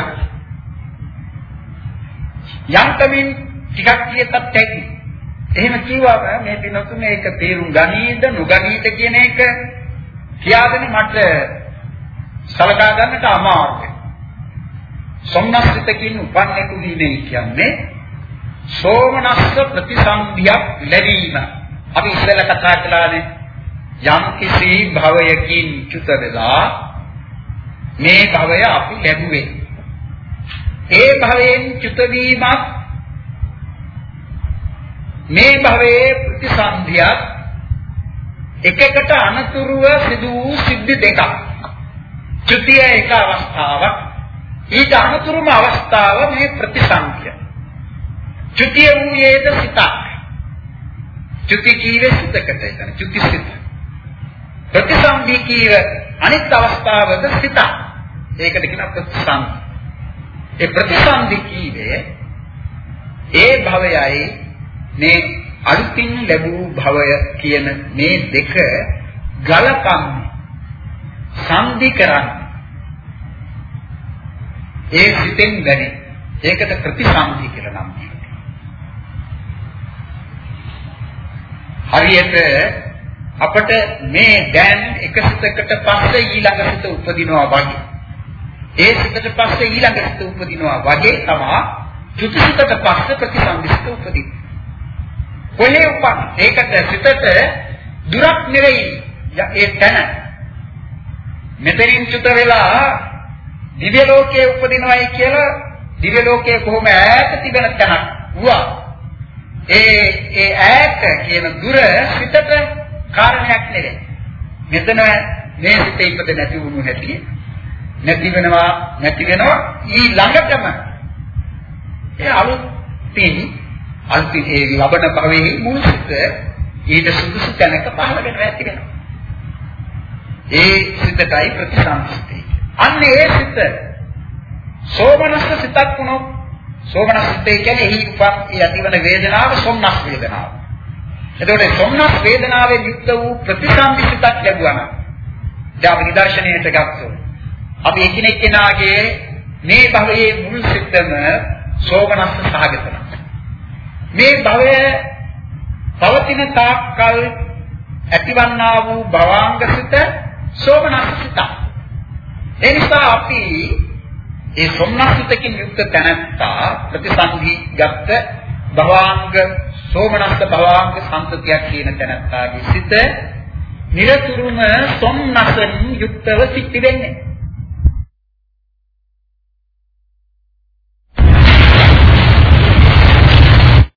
යන්තමින් ටිකක් කියතත් ඇති. එහෙම කිව්වම මේ දිනතුන මේක තේරුම් ගනීද නොගනීද කියන එක කියාගෙන මට සලකා ගන්නට අමාරුයි. සොම්නස්සිතකින් උපන්නෙකු වීමයි කියන්නේ සෝමනස්ස ප්‍රතිසන්දියක් ලැබීම. අපි ඉස්සෙල්ලා කතා කළානේ යම් කිසි භවයකින් චුත වෙලා මේ භවය අපි ලැබුවේ. ඒ භවයෙන් චුත වීමක් මේ භවයේ ප්‍රතිසන්දියක් එකකට අනතුරුව සිදු වූ සිද්ධි දෙකක්. ත්‍ෘතිය එක අවස්ථාවක් ඊට අනතුරුම අවස්ථාව මේ ප්‍රතිසන්දිය. ත්‍ෘතිය වූයේද සිතක්. ත්‍ෘති කීවේ සිතකට එතන ත්‍ෘති සිත. ප්‍රතිසන්දි කීව අනිත් අවස්ථාවද සිතක්. ඒකට කියන ප්‍රතිසන්දි. ඒ ප්‍රතිසන්දි කීවේ ඒ භවයයි මේ අලුතින් ලැබූ භවය කියන මේ දෙක ගලපන්නේ සංදි කරන්නේ ඒ සිතෙන් වැඩි. ඒකට ප්‍රතිසන්දි කියලා නම් හරියට අපට මේ දැන් එක සිතකට පස්සේ ඊළඟ සිත උපදිනවා වගේ. ඒ සිතට පස්සේ ඊළඟ සිත උපදිනවා වගේ තමයි චුතිසිතට පස්සේ ප්‍රතිසන්දිසිත උපදින්නේ. කොහේ උපන් ඒකට සිතට දුරක් නෙවෙයි ඒ තැන. මෙතනින් චුත වෙලා දිව්‍ය ලෝකයේ උපදිනවයි කියලා දිව්‍ය ලෝකයේ කොහොම ඈත තිබෙන තැනක් වුණා. ඒ ඒ ඈත කියන දුර සිතට කාරණයක් නෙවෙයි. මෙතන මේ සිතේ ඉපද නැති වුණු හැටි නැති වෙනවා නැති වෙනවා ඊ ළඟටම ඒ අලුත්ින් අලුත්ින් ඒ ලබන භවයේ මුල් සිත ඊට සුදුසු තැනක පහළ වෙනවා ඇති වෙනවා. ඒ සිතටයි ප්‍රතිසංස්කෘතිය. අන්න ඒ සිත සෝමනස්ස සිතක් වුණොත් සෝමනස්ස සිතේ කියන්නේ එහි උපන් ඒ ඇතිවන වේදනාව සොම්නස් වේදනාව. එතකොට සොම්නස් වේදනාවෙන් යුක්ත වූ ප්‍රතිසම්පි සිතක් ලැබුවා නම් දැන් අපි නිදර්ශනයට ගත්තොත් අපි එකිනෙක කෙනාගේ මේ භවයේ මුල් සිතම සෝමනස්ස සහගතන. මේ භවය පවතින තාක්කල් ඇතිවන්නා වූ භවාංග සිත සෝමනස්ස සිතක්. ඒ නිසා අපි ඒ සොම්නස්සිතකින් යුක්ත තැනැත්තා ප්‍රතිසන්දි ගත්ත භවාංග සෝමනස්ස භවාංග සම්පතියක් කියන තැනැත්තාගේ සිත නිරතුරුම සොම්නසෙන් යුක්තව සිටි වෙන්නේ.